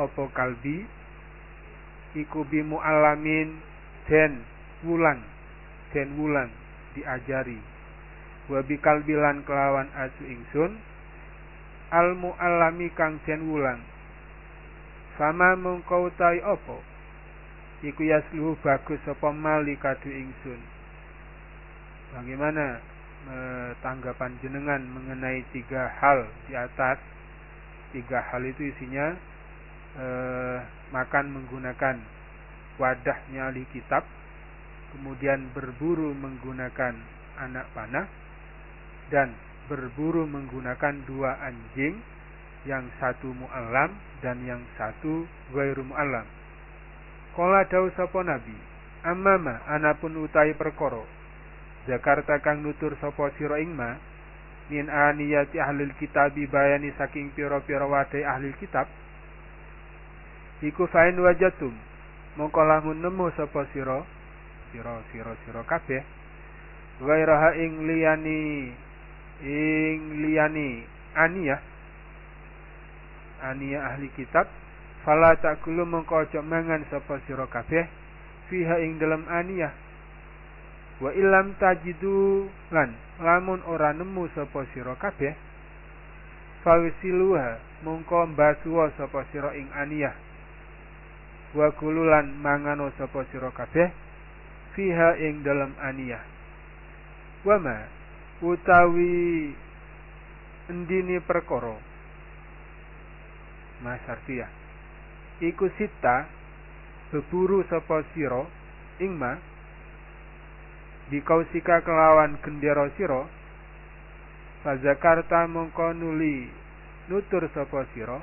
apa kalbi iku bimu alamin den wulang den wulang diajari wabi kalbilan kelawan asu ingsun al muallami kang den wulang sama mengkau tai opo iku yasluhu bagus apa mali kadu ingsun? Bagaimana e, tanggapan jenengan mengenai tiga hal di atas? Tiga hal itu isinya e, makan menggunakan wadahnya ahli kitab kemudian berburu menggunakan anak panah dan berburu menggunakan dua anjing yang satu mu'alam dan yang satu gairu mu'alam Kala dawuh sapa nabi, "Amama anapun utahi perkara. Jakarta kang nutur sapa sira ing ma min aniyati ahli kitabi bayani saking pira-pira wadai ahli kitab iku fain wajatum mongko lamun nemu sapa sira sira sira sira kabeh ghairaha ing liyani ing liyani aniyah aniyah ahli kitab Fala takulu mengko aja mangan sapa sira kabeh fiha ing dalam aniyah. Wa ilam tajidu lan lamun ora nemu sapa sira kabeh fawisiluha mongko mbasuwa sapa sira ing aniyah. Wa kululan mangano sapa sira kabeh fiha ing dalam aniyah. Wama utawi endini perkara. Mas Arfiyah iku sita beburu sapa sira ingma dikausika kelawan gendera sira fazakarta mongko nuli nutur sapa sira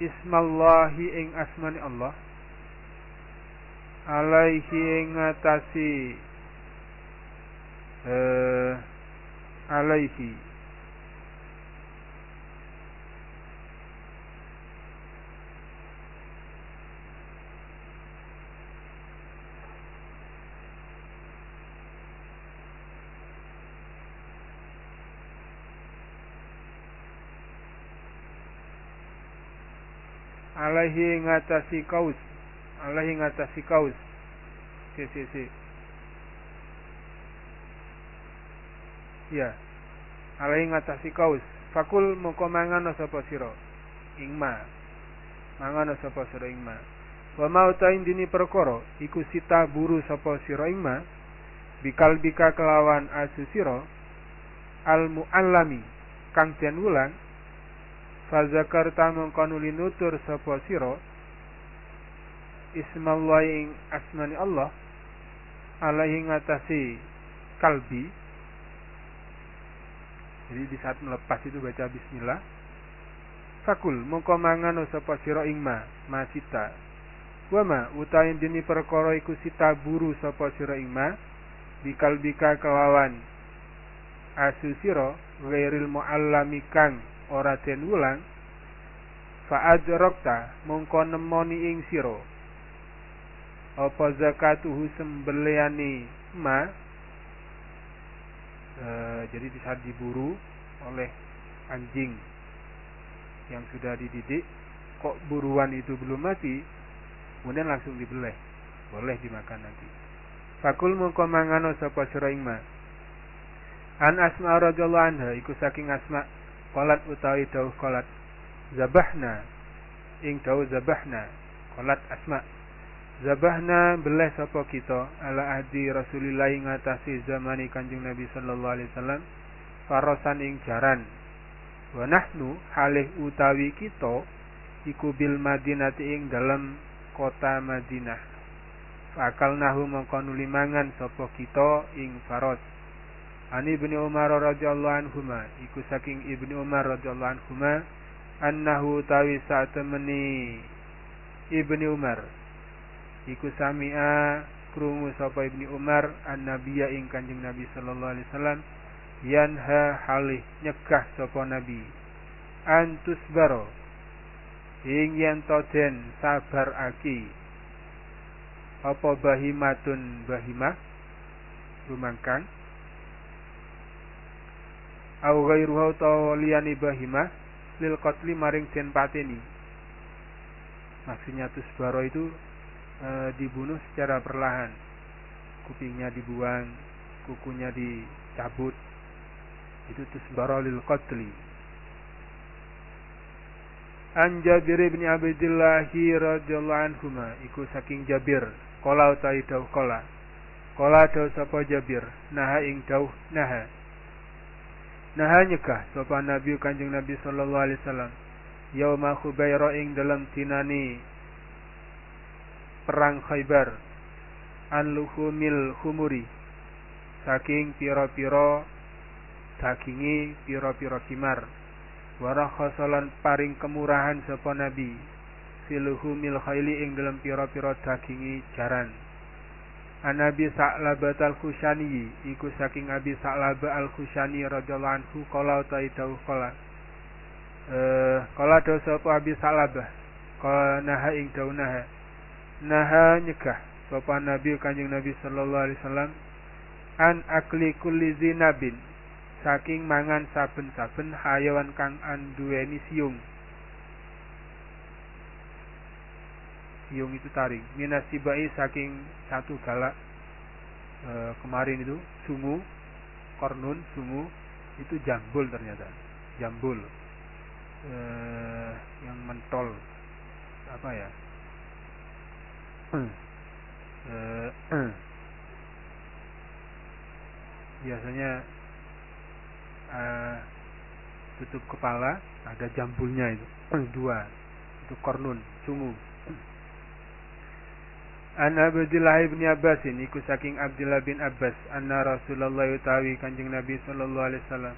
ismallahi ing asmani Allah alaihi ing ngatasi eh, alaihi. Alaihi ngatasi kaus. Alaihi ngatasi kaus. Si si si ya alaihi ngatasi kaus. Fakul moko mangan sapa sira ingma. Mangan sapa sira ingma. Wa mau tain dini perkara iku sita buru sapa sira ingma. Bikal bika kelawan asu sira al muallami. Kang den wulang Fazakarta mengkonuli nutur sapa sira Ismallahi ing asmani Allah. Alaihi ngatasi kalbi jadi di saat melepas itu baca bismillah. Fakul mongko mangan sapa sira ing ma masita Wama utawi dini perkara iku sita buru sapa sira ing ma bikalbika kelawan asu sira ghairil muallami kang ora den wulang. Fa ajrokta mongko nemoni ing sira. Apa zakatuhu sembeliani ma e, jadi di saat diburu oleh anjing yang sudah dididik. Kok buruan itu belum mati kemudian langsung dibeleh. Boleh dimakan nanti. Fakul mongko mangano sapa sira an asma radhiyallahu anha iku saking asma Kolat utawi dawuh kolat Zabahna. Ing dawuh zabahna Kolat asma Zabahna beleh sapa kita? Ala ahdi Rasulillah ngatasi zamani Kanjeng Nabi sallallahu alaihi wasallam. Farosan ing jaran. Wa nahnu halih utawi kita iku bil Madinati ing dalam kota Madinah. Fakal nahu mongko nuli mangan sapa kita ing faros Ani ibni Umar radhiyallahu anhuma iku saking ibni Umar radhiyallahu anhuma annahu tawi saat temeni ibni Umar iku sami'a krungu sapa ibni Umar an nabiya ing kanjeng Nabi sallallahu alaihi wasallam yanha halih nyegah sapa nabi. Antus baro ing yen to den sabar aki. Apa bahimatun bahimah? Rumangkang. Au ghairuha utawa liyane bahimah lil qatli maring den pateni. Maksudnya tusbaro itu e, dibunuh secara perlahan. Kupingnya dibuang kukunya dicabut. Itu tusbaro lil qatli. An Jabir bin Abdullah radhiyallahu anhu iku saking Jabir kala utawi dawuh kala kala dawuh sapa Jabir naha ing dawuh naha. Naha nyegah sapa Nabi Kanjeng Nabi sallallahu alaihi wasallam. Yauma Khubaira ing dalam tinani perang Khaybar. An luhumil humuri. Saking pira-pira dagingi pira-pira kimar. Warakhasalan paring kemurahan sapa nabi. Filuhumil khayli ing dalam pira-pira dagingi jaran. Anabi Sa'labat al-Khushani iku saking Abi Sa'labah al-Khushani radhiyallahu anhu kala utawi dawuh kala eh dawuh sapa Abi Sa'labah kala naha ing dawuh naha nyegah sapa Nabi Kanjeng Nabi sallallahu alaihi wasallam an akli kulli zinabin saking mangan saben-saben hayawan kang anduweni siung. Siung itu taring. Minasibai saking satu galak e, kemarin itu sungu, kornun, sungu itu jambul ternyata. Jambul. E, yang mentol apa ya? E, biasanya uh, tutup kepala ada jambulnya itu. Dua itu kornun sungu An Abdullah bin Abbas ini ku saking Abdullah bin Abbas anna Rasulullah utawi Kanjeng Nabi sallallahu alaihi wasallam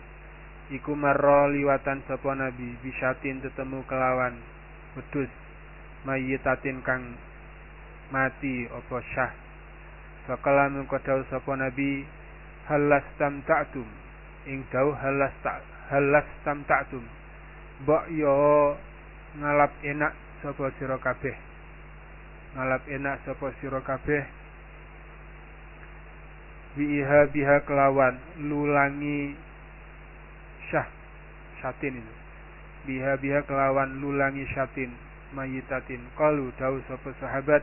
iku marra liwatan sapa nabi bisyatin tetemu kelawan wedhus mayitatin kang mati apa syah. Fakala mengko sapa nabi halas tamta'tum ing dawuh halas tak halas tamta'tum mbok yo ngalap enak sapa sira kabeh. Ngalap enak sapa sira kabeh. Biha biha kelawan lulangi syah syatin itu. Biha biha kelawan lulangi syatin mayitatin. Kalu dawuh sapa sahabat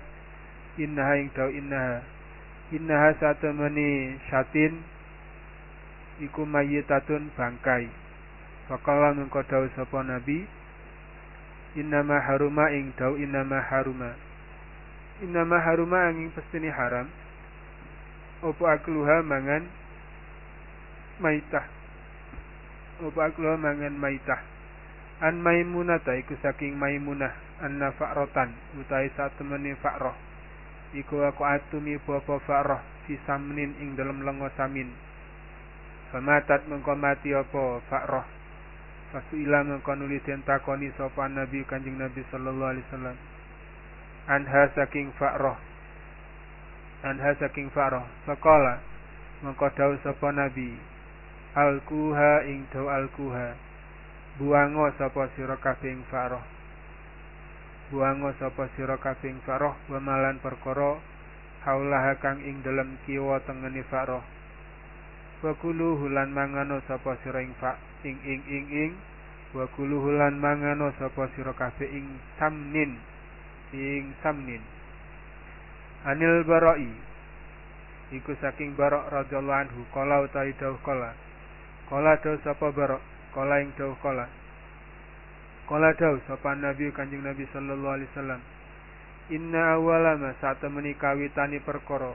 innaha ing dawuh innaha. Innaha satemeni syatin iku mayyitatun bangkai. Fakala mengko dawuh sapa nabi Innama haruma ing daw innama haruma. Innama haruma angin pestini haram. Opo akluha mangan maitah? Opo akluha mangan maitah? An maimunata iku saking maimunah Anna fa'rotan utai saat temani fa'roh Iku aku atumi bapa fa'roh Fi samnin ing dalam lengo samin. Famatat mengko mati apa Fa'roh Fasuila mengko nuli takoni sapa Nabi Kanjeng Nabi sallallahu alaihi wasallam. Anha saking Fa'roh Anha saking Fa'roh Faqala mengko dawuh sapa Nabi Alkuha ing daw alkuha Buango sapa sira kabeh ing Fa'roh Buango sapa sira kabeh ing Fa'roh Wamalan perkara haulaha kang ing dalam kiwa tengene Fa'roh. Wa kuluhu lan mangano sapa sira ing fa ing ing ing ing. Wa kuluhu lan mangano sapa sira kabeh ing samnin ing samnin. Anil barai iku saking barok radhiyallahu anhu kala utawi dawuh kala. Kala dawuh sapa barok? Kala ing dawuh kala kala dawuh sapa nabi kanjeng nabi sallallahu alaihi wasallam. Inna awala ma satemeni kawitani perkara.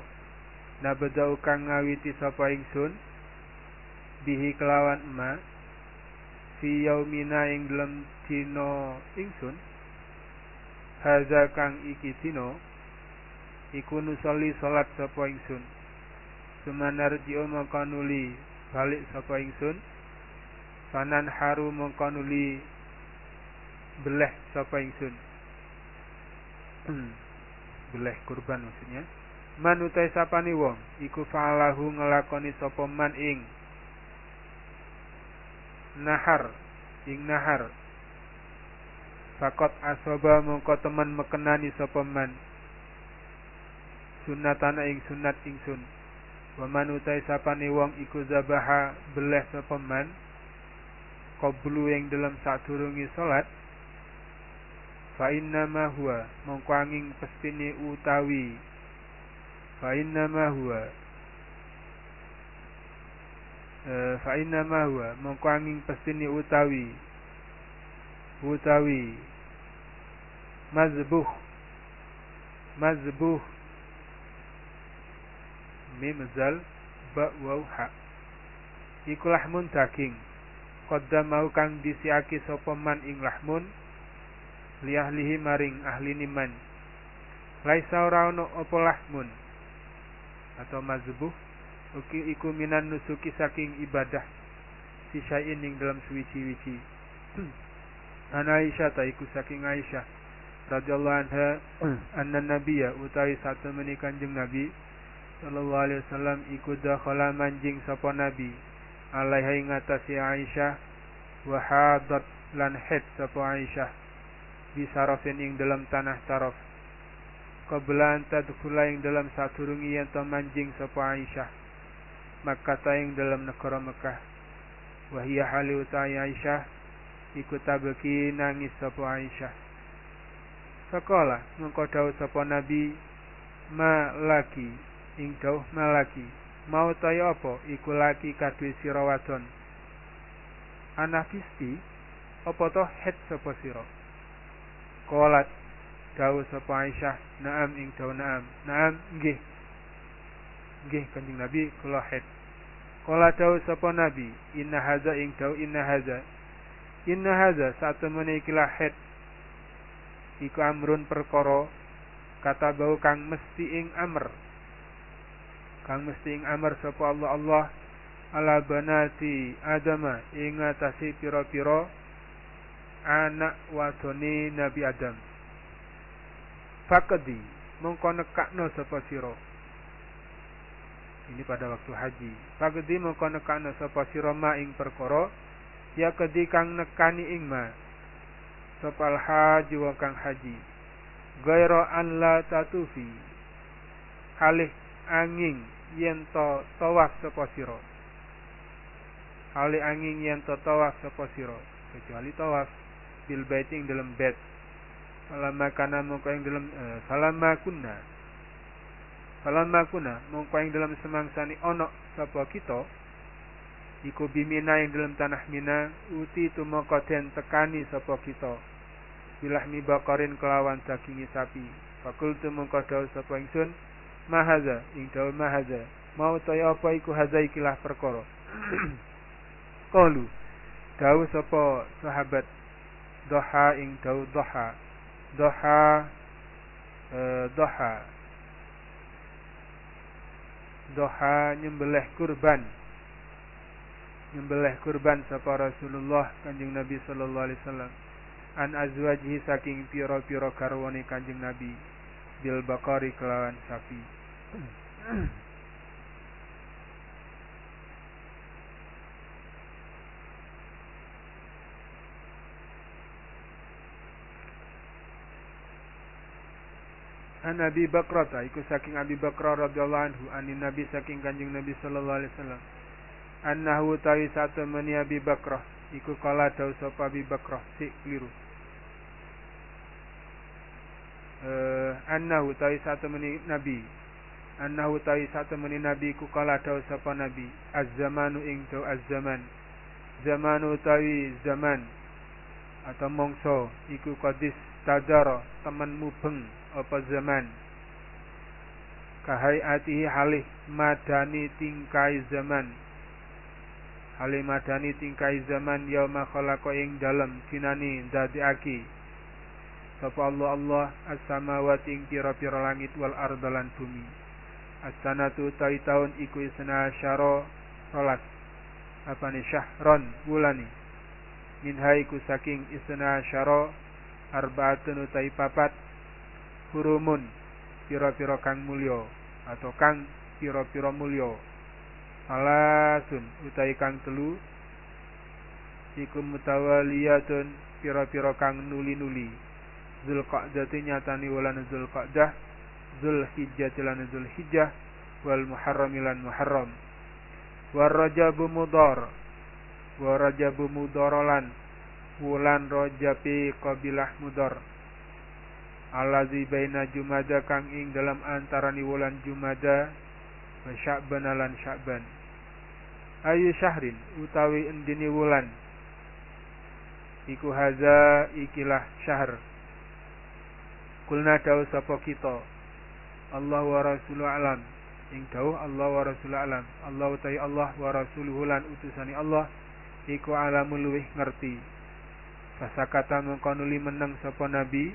Nabedau kang ngawiti sapa ingsun bihi kelawan ma fi yaumina ing dalam dina ingsun. Haza kang iki dina iku nusolli salat sapa ingsun. Sumanar ji'u mongko nuli balik sapa ingsun. Panan haru mongko nuli beleh sapa ingsun? Beleh kurban maksudnya. Man utai sapani wong? Iku fa'alahu ngelakoni sapa man ing. Nahar. Ing nahar. Fakot asoba mongko teman mekenani sapa man. Sunnatana ing sunnat ingsun. Wa man utai sapane wong iku zabaha beleh sapa man. Qablu ing dalam sadurunge salat fa inna ma huwa mongko angin utawi. Fa inna ma huwa. E, fa inna ma huwa mongko angin utawi. Utawi. Mazbuh. Mazbuh. Mim zal ba waw ha. Iku lahmun daging. Kodam mau kang disiaki sapa man ing lahmun li ahlihi maring ahli niman. Laisa ora ono apa lahmun. Atau mazbuh uki iku minan nusuki saking ibadah. Sisain ing dalam suwici-wici. An Aisyah ta iku saking Aisyah. Radhiyallahu anha anna nabiyya utawi satu menika kanjeng Nabi sallallahu alaihi wasallam iku dakhala manjing sapa nabi. Alaiha ing atase Aisyah wa hadat lan haid sapa Aisyah bisarafin ing dalam tanah taraf qabla tadkhula ing dalam saturungi yen to manjing sapa Aisyah. Makkah ing dalam negara Mekah wa hiya hali utai Aisyah iku tabeki nangis sapa Aisyah. Fakola mengko dawuh sapa Nabi ma laki ing dawuh ma laki. Mau taya apa? Iku laki kadhe sira anafisti apa to het sapa Kolat dawuh sapa Aisyah, "Na'am ing dawuh na'am." Na'am nggih. Nggih Kanjeng Nabi kula haid. Kala dawuh sapa Nabi, "Inna haza ing dawuh inna haza." Inna haza satu iki haid. Iku amrun perkara kata bau kang mesti ing amr. Kang mesti ing amr sapa Allah Allah ala banati adama ing atase pira-pira anak wadone Nabi Adam. Fakadi mongko nekakno sapa sira. Ini pada waktu haji. Fakadi mongko nekakno sapa sira ma ing perkara ya kedi kang nekani ing ma. Sapa haji wa kang haji. Gaira an la tatufi. Halih angin yen to tawaf sapa sira. Halih angin yen to tawaf sapa sira. Kecuali tawaf fil baiti ing dalam bait falamma kana mongko ing dalam uh, falamma kunna. Falamma kunna mongko ing dalam semangsani ono sapa kita iku bimina ing dalam tanah mina uti tu mongko den tekani sapa kita. Bilahmi bakarin kelawan daging sapi. Fakultu mongko dawuh sapa ingsun mahaza ing dawuh mahaza. Mau taya apa iku haza ikilah perkara. Kalu dawuh sapa sahabat doha ing doha. Doha uh, doha. Doha nyembelih kurban. Nyembelih kurban sapa Rasulullah Kanjeng Nabi sallallahu alaihi wasallam. An azwajihi saking pira-pira garwane Kanjeng Nabi. Bil bakari kelawan sapi An Abi Bakrah iku saking Abi Bakrah radhiyallahu anhu anin Nabi saking Kanjeng Nabi sallallahu alaihi wasallam. Annahu tawi satu meni Abi Bakrah iku kala dawuh sapa Abi Bakrah si keliru. Uh, annahu tawi satu meni Nabi annahu tawi satu meni Nabi iku kala dawuh sapa Nabi az-zamanu ing daw az-zaman zamanu tawi zaman atau mongso iku kadis tadara teman mubeng apa zaman? Kahai atihi halih madani tingkai zaman. Halih madani tingkai zaman yauma khalaqa ing dalam dinani aki. Sapa Allah Allah as-samawati ing pira-pira langit wal ardalan bumi. As-sanatu tai taun iku isna syara salat apa ni syahron bulani min haiku saking isna syara arbaatun utai papat hurumun piro-piro kang mulio atau kang piro-piro mulio alasun utai kang telu. Iku mutawaliyatun piro-piro kang nuli-nuli. Zulqa'dah nyatani wulan Zulqa'dah Zulhijjah lan Zulhijjah wal Muharram lan Muharram. War Rajabu Mudhar wa Rajabu Mudharalan wulan Rajabi kabilah Mudhar Alazi baina Jumada kang ing dalam antarani wulan Jumada wa Sya'ban lan Sya'ban. Ayu syahrin utawi endini wulan iku haza ikilah syahr. Kulna dawu sapa kita? Allah wa rasuluh alam. Ing dawuh Allah wa rasuluh alam. Allah utai Allah wa rasuluhu lan utusani Allah iku alamul luwih ngerti. Fasakata mengkonuli menang sapa nabi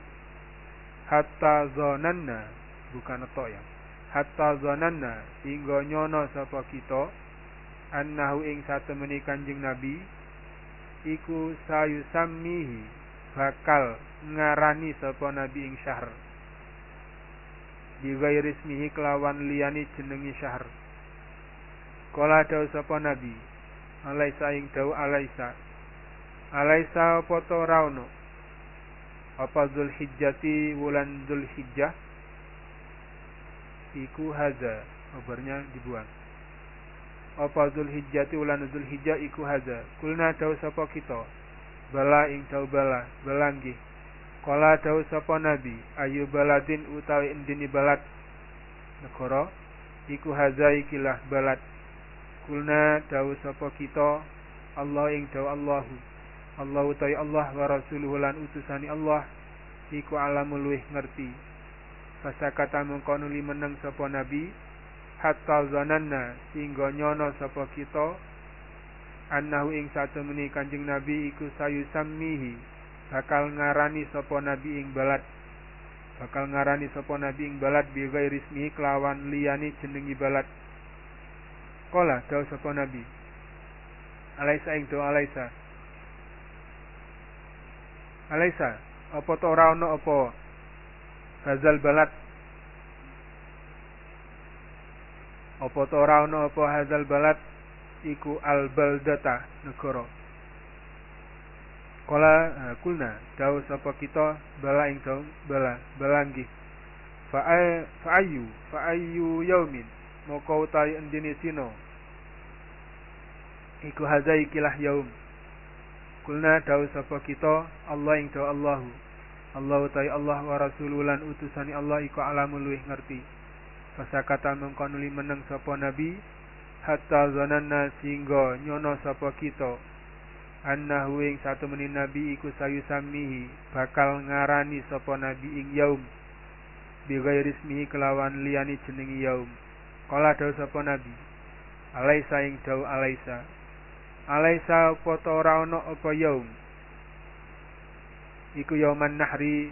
hatta zonanna bukan to ya. Hatta zonanna hingga nyono sapa kita annahu ing satemeni kanjeng nabi iku sayu sammihi bakal ngarani sapa nabi ing syahr. Di ghairi ismihi kelawan liyani jenengi syahr. Kala dawu sapa nabi alaisa ing dawu alaisa. Alaisa apa to raono apa Zulhijjati wulan Zulhijjah? Iku haza. Kabarnya dibuang. Apa Zulhijjati ulan Zulhijjah? Iku haza. Kulna dawu sapa kita? Bala ing dawu bala. Balanggi kala dawu sapa nabi ayu baladin utawi endini balad. Negara iku haza ikilah balad. Kulna dawu sapa kita? Allah ing dawu Allahu Allah utawi Allah wa rasuluhu lan utusani Allah iku alamul luwih ngerti. Fasakata mengkono meneng sapa nabi hatta zananna sehingga nyono sapa kita annahu ing satemene Kanjeng Nabi iku sayu sammihi bakal ngarani sapa nabi ing balad bakal ngarani sapa nabi ing balad bi ghairi ismi kelawan liyani jenengi balad Kala dawu sapa nabi. Alaisa ing do alaisa Alaisa apa to ora ana apa? Hazal balad. Apa to ora ana apa hadzal balad? Iku al baldata negara kala kulna dawu sapa kita? Bala ing dawu bala balanggi fa fa ayu fa ayu yaumin. Moko utawi endine sino iku hadza ikilah yaum kulna dawu sapa kita? Allah ing dawu Allahu Allah utai Allah wa rasululan utusani Allah iku alamul luwih ngerti. Pasakata mengkonuli meneng sapa nabi hatta zananna singgo nyono sapa kita. Annahu ing satu menin nabi iku sayu samihi bakal ngarani sapa nabi ing yaum. Bi ghairi kelawan liyani jenengi yaum. Kala dawu sapa nabi? Alaisa ing dawu alaisa alaisa ta ora ana apa yaum? Iku yauman nahri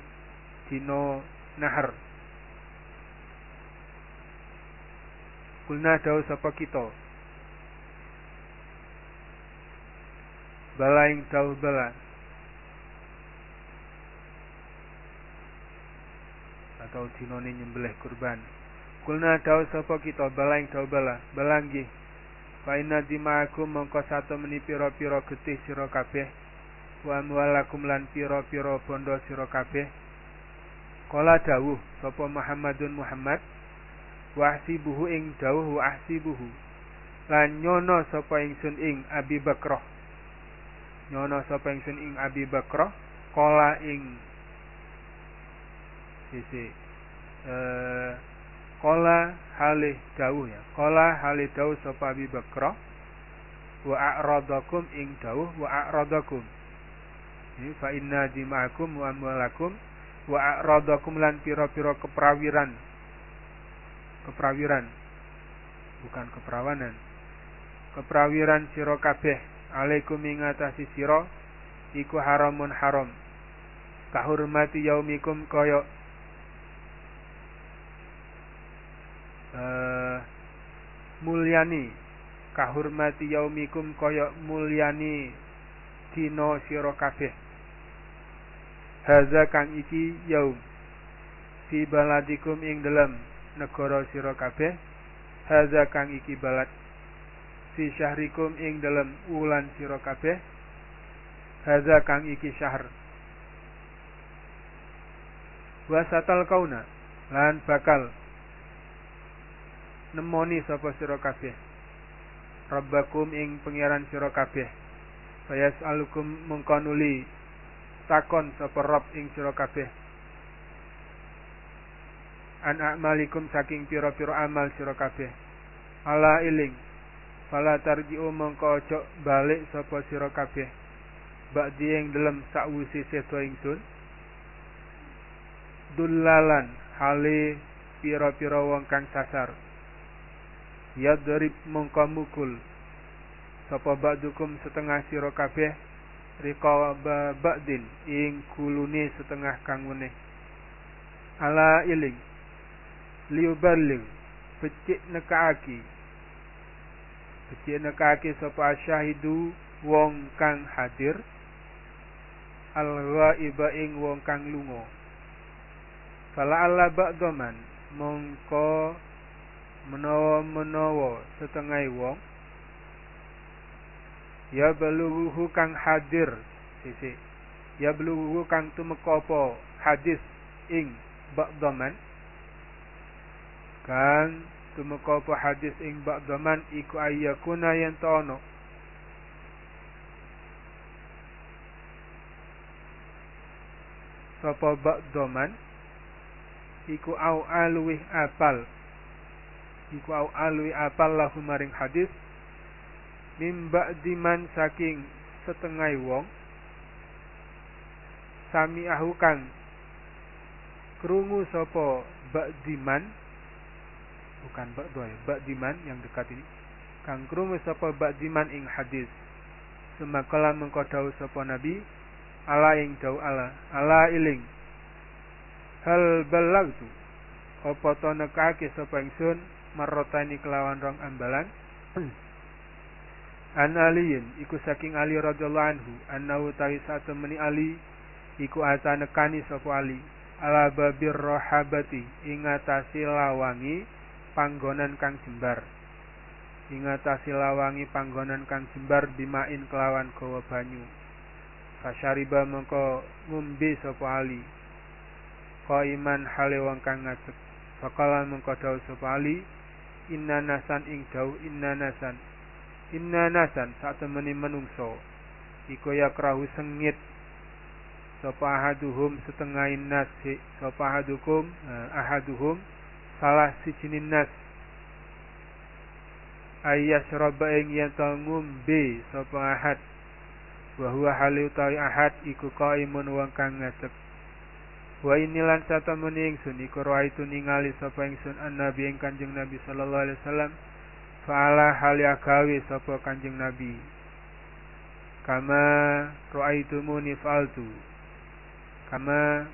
dino nahar. Kulna dawu sapa kita? Balaing dawu bala. Atau dinone nyembelih kurban. Kulna dawu sapa kita? Balaing dawu bala. Balanggi Fa inna dima'akum mongko satu meni pira-pira getih sira kabeh. Wa amwalakum lan pira-pira bondo sira kabeh. Kala dawuh sapa Muhammadun Muhammad? Wahsibuhu ing dawuh ahsibuhu lan nyono sapa ingsun ing Abi Bakrah. Nyono sapa ingsun ing Abi Bakrah kala ing. Sisi. Eh kala halih dawuh ya. Kala halih dawuh sapa Abi Bakrah wa a'radakum ing dawuh wa a'radakum. Ini fa inna dima'akum wa amwalakum wa a'radakum lan pira-pira keprawiran. Keprawiran. Bukan keperawanan. Keprawiran sira kabeh. Alaikum ing atase sira iku haramun haram. Kahurmati yaumikum kaya uh, mulyani kahurmati yaumikum kaya mulyani dina sira kabeh. Haza kang iki yaum fi baladikum ing dalam negara sira kabeh. Haza kang iki balad fi syahrikum ing dalam wulan sira kabeh. Haza kang iki syahr. Wasatal kauna lan bakal nemoni sapa sira kabeh. Rabbakum ing pangeran sira kabeh. Fayas alukum mengkonuli takon sapa rob ing sira kabeh. An a'malikum saking pira-pira amal sira kabeh. Ala iling fala tarji'u mongko ojo balik sapa sira kabeh. Ba'di ing dalem sakwise sedo ingsun. Dullalan hale pira-pira wong kang sasar yadrib mongko mukul sapa ba'dukum setengah sira kabeh? Riqaba ba'din. Ing kulune setengah kang meneh ala iling. Liuballing becik nekaaki becik nekaaki sapa syahidu wong kang hadir. Al ghaiba ing wong kang lunga. Fala alla ba'daman. Mongko menawa-menawa setengah wong. Ya belughu kang hadir sisi. Ya belughu kang tumeka apa? Hadis ing ba'daman. Kang tumeka apa hadis ing ba'daman? Iku ayyakuna yen tono sapa ba'daman? Iku au alwi apal iku au alwi apal lahu maring hadis. Mimba diman saking setengah wong. Sami ahu kang krungu sapa diman bukan ba'da ya diman yang dekat ini. Kang krungu sapa diman ing hadis. Semakala mengko dawuh sapa nabi ala ing dawuh ala ala iling. Hal balagtu apa to nekake sapa ingsun marotani kelawan rong ambalan. An Aliyin iku saking Ali radhiyallahu anhu. Annahu tawi satemeni Ali iku ata nekani sapa Ali. Ala babir rohabati ing atase lawangi panggonan kang jembar. Ing atase lawangi panggonan kang jembar bimain kelawan gawa banyu. Fasyariba mengko ngombe sapa Ali. Iman hale wong kang ngadeg. Fakala mengko dawuh sapa Ali inna nasan ing dawuh inna nasan. Inna nasan saat temani menungso. Iku yakrahu sengit. Sapa ahaduhum setengah nas sapa ahadukum uh, ahaduhum salah sijinin nas. Ayas roba ing yen ngombe sapa ahad. Wa huwa halu tawi ahad iku qaimun wong kang ngadeg wa inilan satamuni ingsun iku rawaitu ningali sapa an nabi ing kanjeng nabi sallallahu alaihi wasallam Fa'ala hal gawe sapa Kanjeng Nabi. Kama ra'aitumuni fa'altu. Kama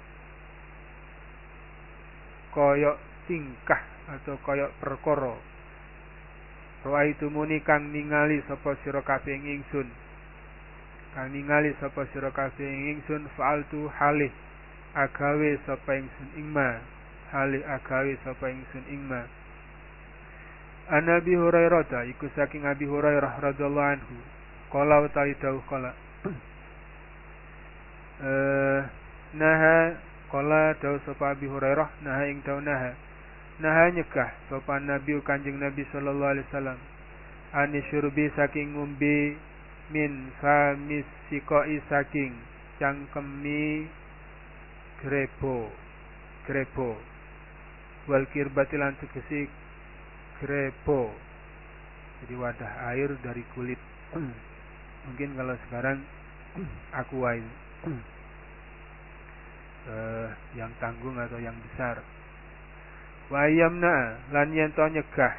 koyok tingkah atau koyok perkara. Ra'aitumuni kang ningali sapa sira kabeh ingsun. Kang ningali sapa sira kabeh ingsun fa'altu halih agawe sapa ingsun ingma. Halih agawe sapa ingsun ingma. An Abi Hurairah iku saking Abi Hurairah radhiyallahu anhu. Qala utawi dawuh qala. Eh naha qala dawuh sapa Abi Hurairah naha ing dawuh naha. Naha nyegah sapa Nabi Kanjeng Nabi sallallahu alaihi wasallam. Ani syurbi saking ngombe min famis sikoi saking cangkemi grebo grebo wal kirbatilan tegesi grepo. Jadi wadah air dari kulit. Mungkin kalau sekarang aqua itu uh, yang tanggung atau yang besar. Wayamna lan yen to nyegah.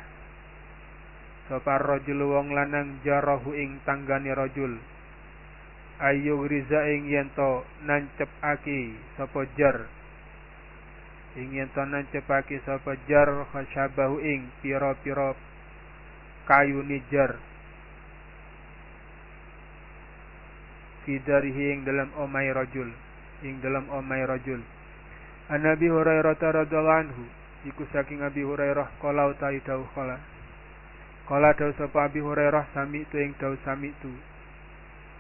Sapa rajul wong lanang jarahu ing tanggane rajul ayu riza ing yen to nancepake sapa jar? Ingin tonan cepaki sapa jar khasyabahu ing pira-pira kayu nijar fidarihi ing dalam omai rajul ing dalam omai rajul. An Nabi Hurairah radhiyallahu anhu iku saking Abi Hurairah kala utawi dawuh kala kala dawuh sapa Abi Hurairah sami tu ing dawuh sami tu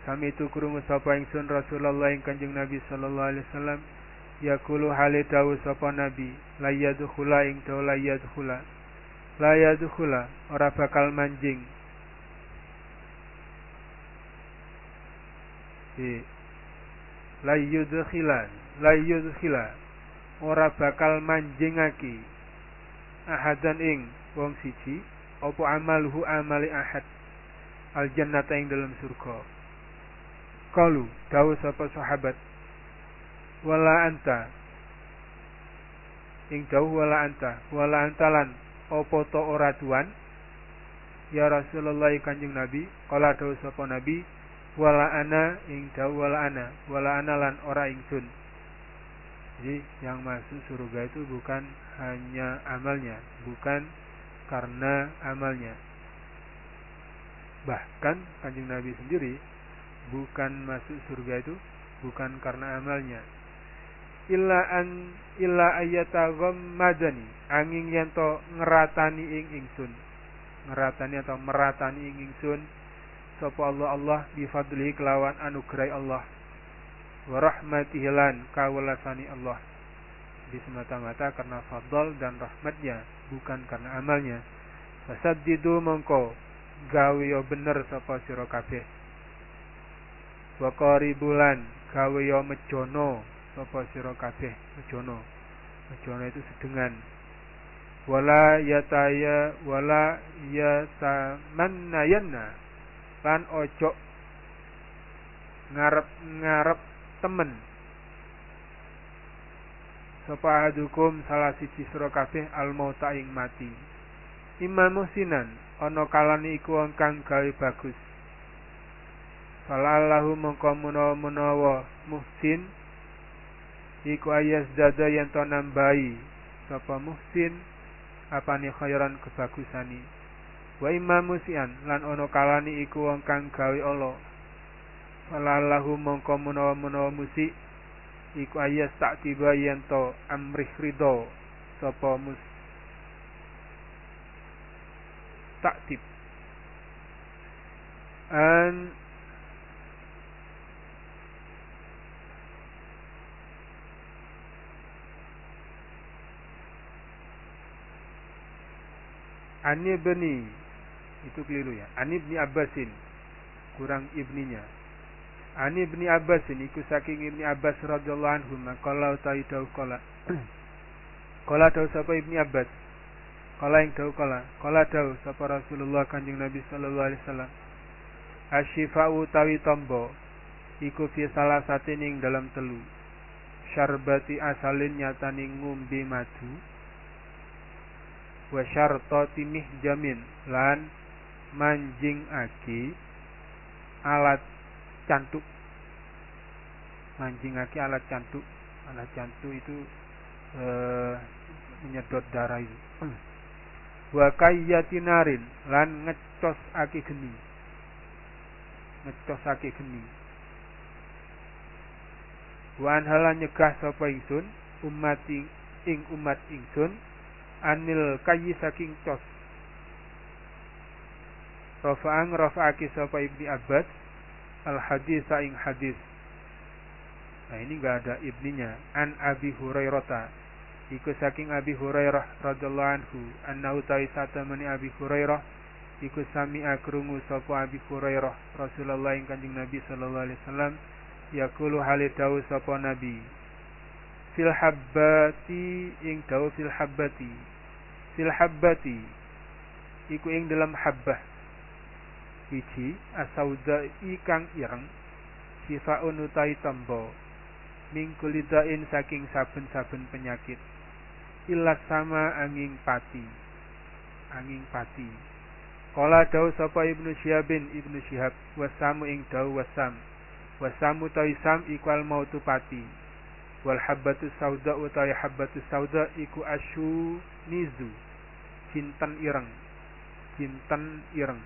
sami tu krungu sapa ingsun Rasulullah ing Kanjeng Nabi sallallahu alaihi wasallam yakulu hale dawu sapa nabi la yadkhula ing dawu la yadkhula. La yadkhula ora bakal manjing. Di la yudkhila la ora bakal manjingake ahadan ing wong siji apa amaluhu amali ahad al jannata ing dalam surga kalu dawuh sapa sahabat? Wala anta. Ing dawuh wala anta. Wala antalan opo to ora tuan ya Rasulullah Kanjeng Nabi kala dawuh sapa Nabi wala ana ing dawuh wala ana. Wala ana lan ora ingsun jadi yang masuk surga itu bukan hanya amalnya bukan karena amalnya. Bahkan kanjeng Nabi sendiri bukan masuk surga itu bukan karena amalnya. Illa an illa ayataghammadani. Angin yen to ngeratani ing ingsun. Ngeratani atau meratani ing ingsun. Sapa Allah Allah bi fadli kelawan anugerah Allah. Wa rahmatihi lan kawelasani Allah. Di semata-mata karena fadl dan rahmatnya bukan karena amalnya. Fasaddidu mongko. Gawe yo bener sapa sira kabeh wa qaribulan gawe yo mejono. Sapa sira kabeh mejono? Mejono itu sedengan. Wala yataya wala yatamannayanna. Lan ojo ngarep-ngarep temen. Sapa adukum salah siji sira kabeh al mauta ing mati. Imam Muhsinan ana kalane iku kang gawe bagus Falallahu mongko menawa muhsin iku ayas dada yang to nambahi. Sapa muhsin? Apane khairan kebagusani? Wa imam musian lan ono kalani iku wong kang gawe Allah. Falallahu mongko menawa-menawa musik iku ayas tak tiba yang to amrih ridho sapa mus taktib. An Ani beni itu keliru ya. Ani ibni Abbasin kurang ibninya. Ani ibni Abbasin iku saking ibni Abbas radhiyallahu anhu kalau tahu tahu kala. Kala tahu sapa ibni Abbas. Kala yang tahu kala. Kala tahu sapa Rasulullah kanjeng Nabi sallallahu alaihi wasallam. Asyifa'u tawi tombo iku fi salah ning dalam telu. Syarbati asalin nyataning ngumbi madu wa syartati jamin lan manjing aki alat cantuk. Manjing aki alat cantuk. Alat cantuk itu e, menyedot darah itu. Wa kayyatinarin lan ngecos aki geni. Ngecos aki geni. Wa anhala nyegah sapa ingsun? Umat ing umat ingsun anil kayi saking cos Rafa'ang rafa'aki sapa ibni Abbas al hadis saing hadis. Nah ini enggak ada ibninya. An Abi Hurairah iku saking Abi Hurairah radhiyallahu anhu annahu ta'isata mani Abi Hurairah iku sami akrungu sapa Abi Hurairah Rasulullah ing Kanjeng Nabi sallallahu alaihi wasallam yaqulu halidawu sapa Nabi fil habbati ing dawu fil habbati fil habbati. Iku ing dalam habbah. Wiji asauda ikang ireng sifaun utai tambo mingkulidain saking saben-saben penyakit. Ilat sama angin pati. Angin pati. Kala dau sapa Ibnu Syihabin Ibnu Syihab wasamu ing dau wasam. Wasamu taisam ikwal mautu pati. Wal habbatu sauda utawi habbatu sauda iku asyu nizu cintan ireng. Cintan ireng.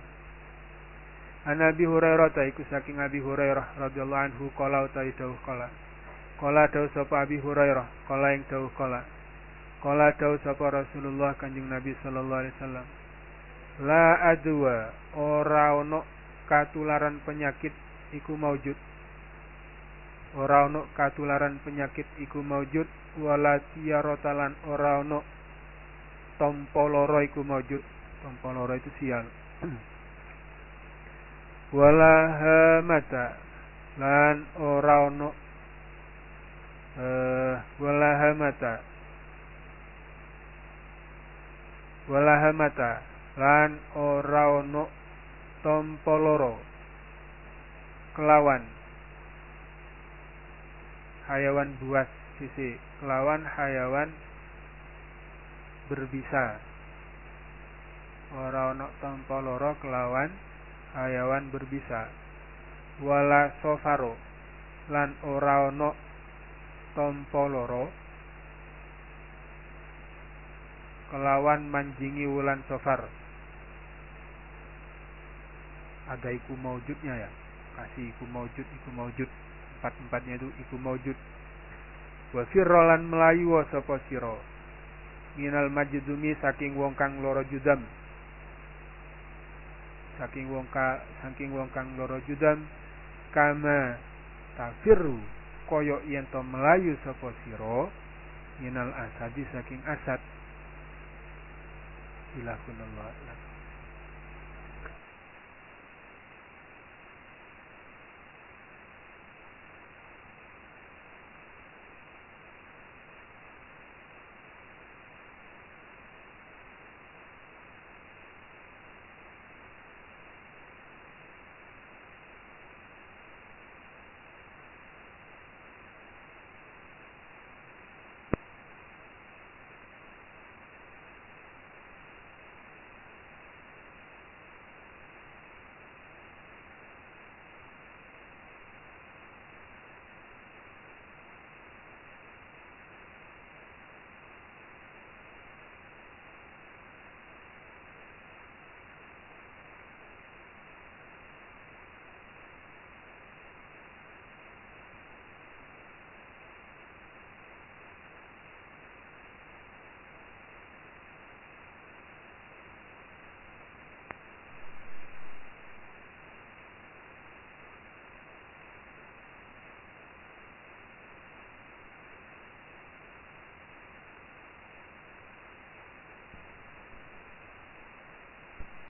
An Abi Hurairah ta iku saking Abi Hurairah radhiyallahu anhu kala utawi dawuh kala kala dawuh sapa Abi Hurairah? Kala ing dawuh kala kala dawuh sapa Rasulullah Kanjeng Nabi sallallahu alaihi wasallam. La adwa ora ono katularan penyakit iku maujud. Ora ono katularan penyakit iku maujud wala tiarotalan ora ono tompo loro iku maujud tompo loro itu sial. Wala hamata. Lan ora ono uh, wala hamata. Wala hamata. Lan ora ono tompo loro. Kelawan. Hayawan buas sisi. Kelawan hayawan berbisa. Ora ana tanpa loro kelawan hayawan berbisa. Wala sofaro lan ora ana tanpa loro kelawan manjingi wulan sofar. Ada iku maujudnya ya. Kasih iku maujud iku maujud. Empat empatnya itu iku maujud. Wa firrolan melayu wa sapa siro minal majidumi saking wong kang loro judam. Saking wong ka saking wong kang loro judam. Kama tafiru koyo yen to melayu sapa sira minal asadi saking asad. Ilakunallah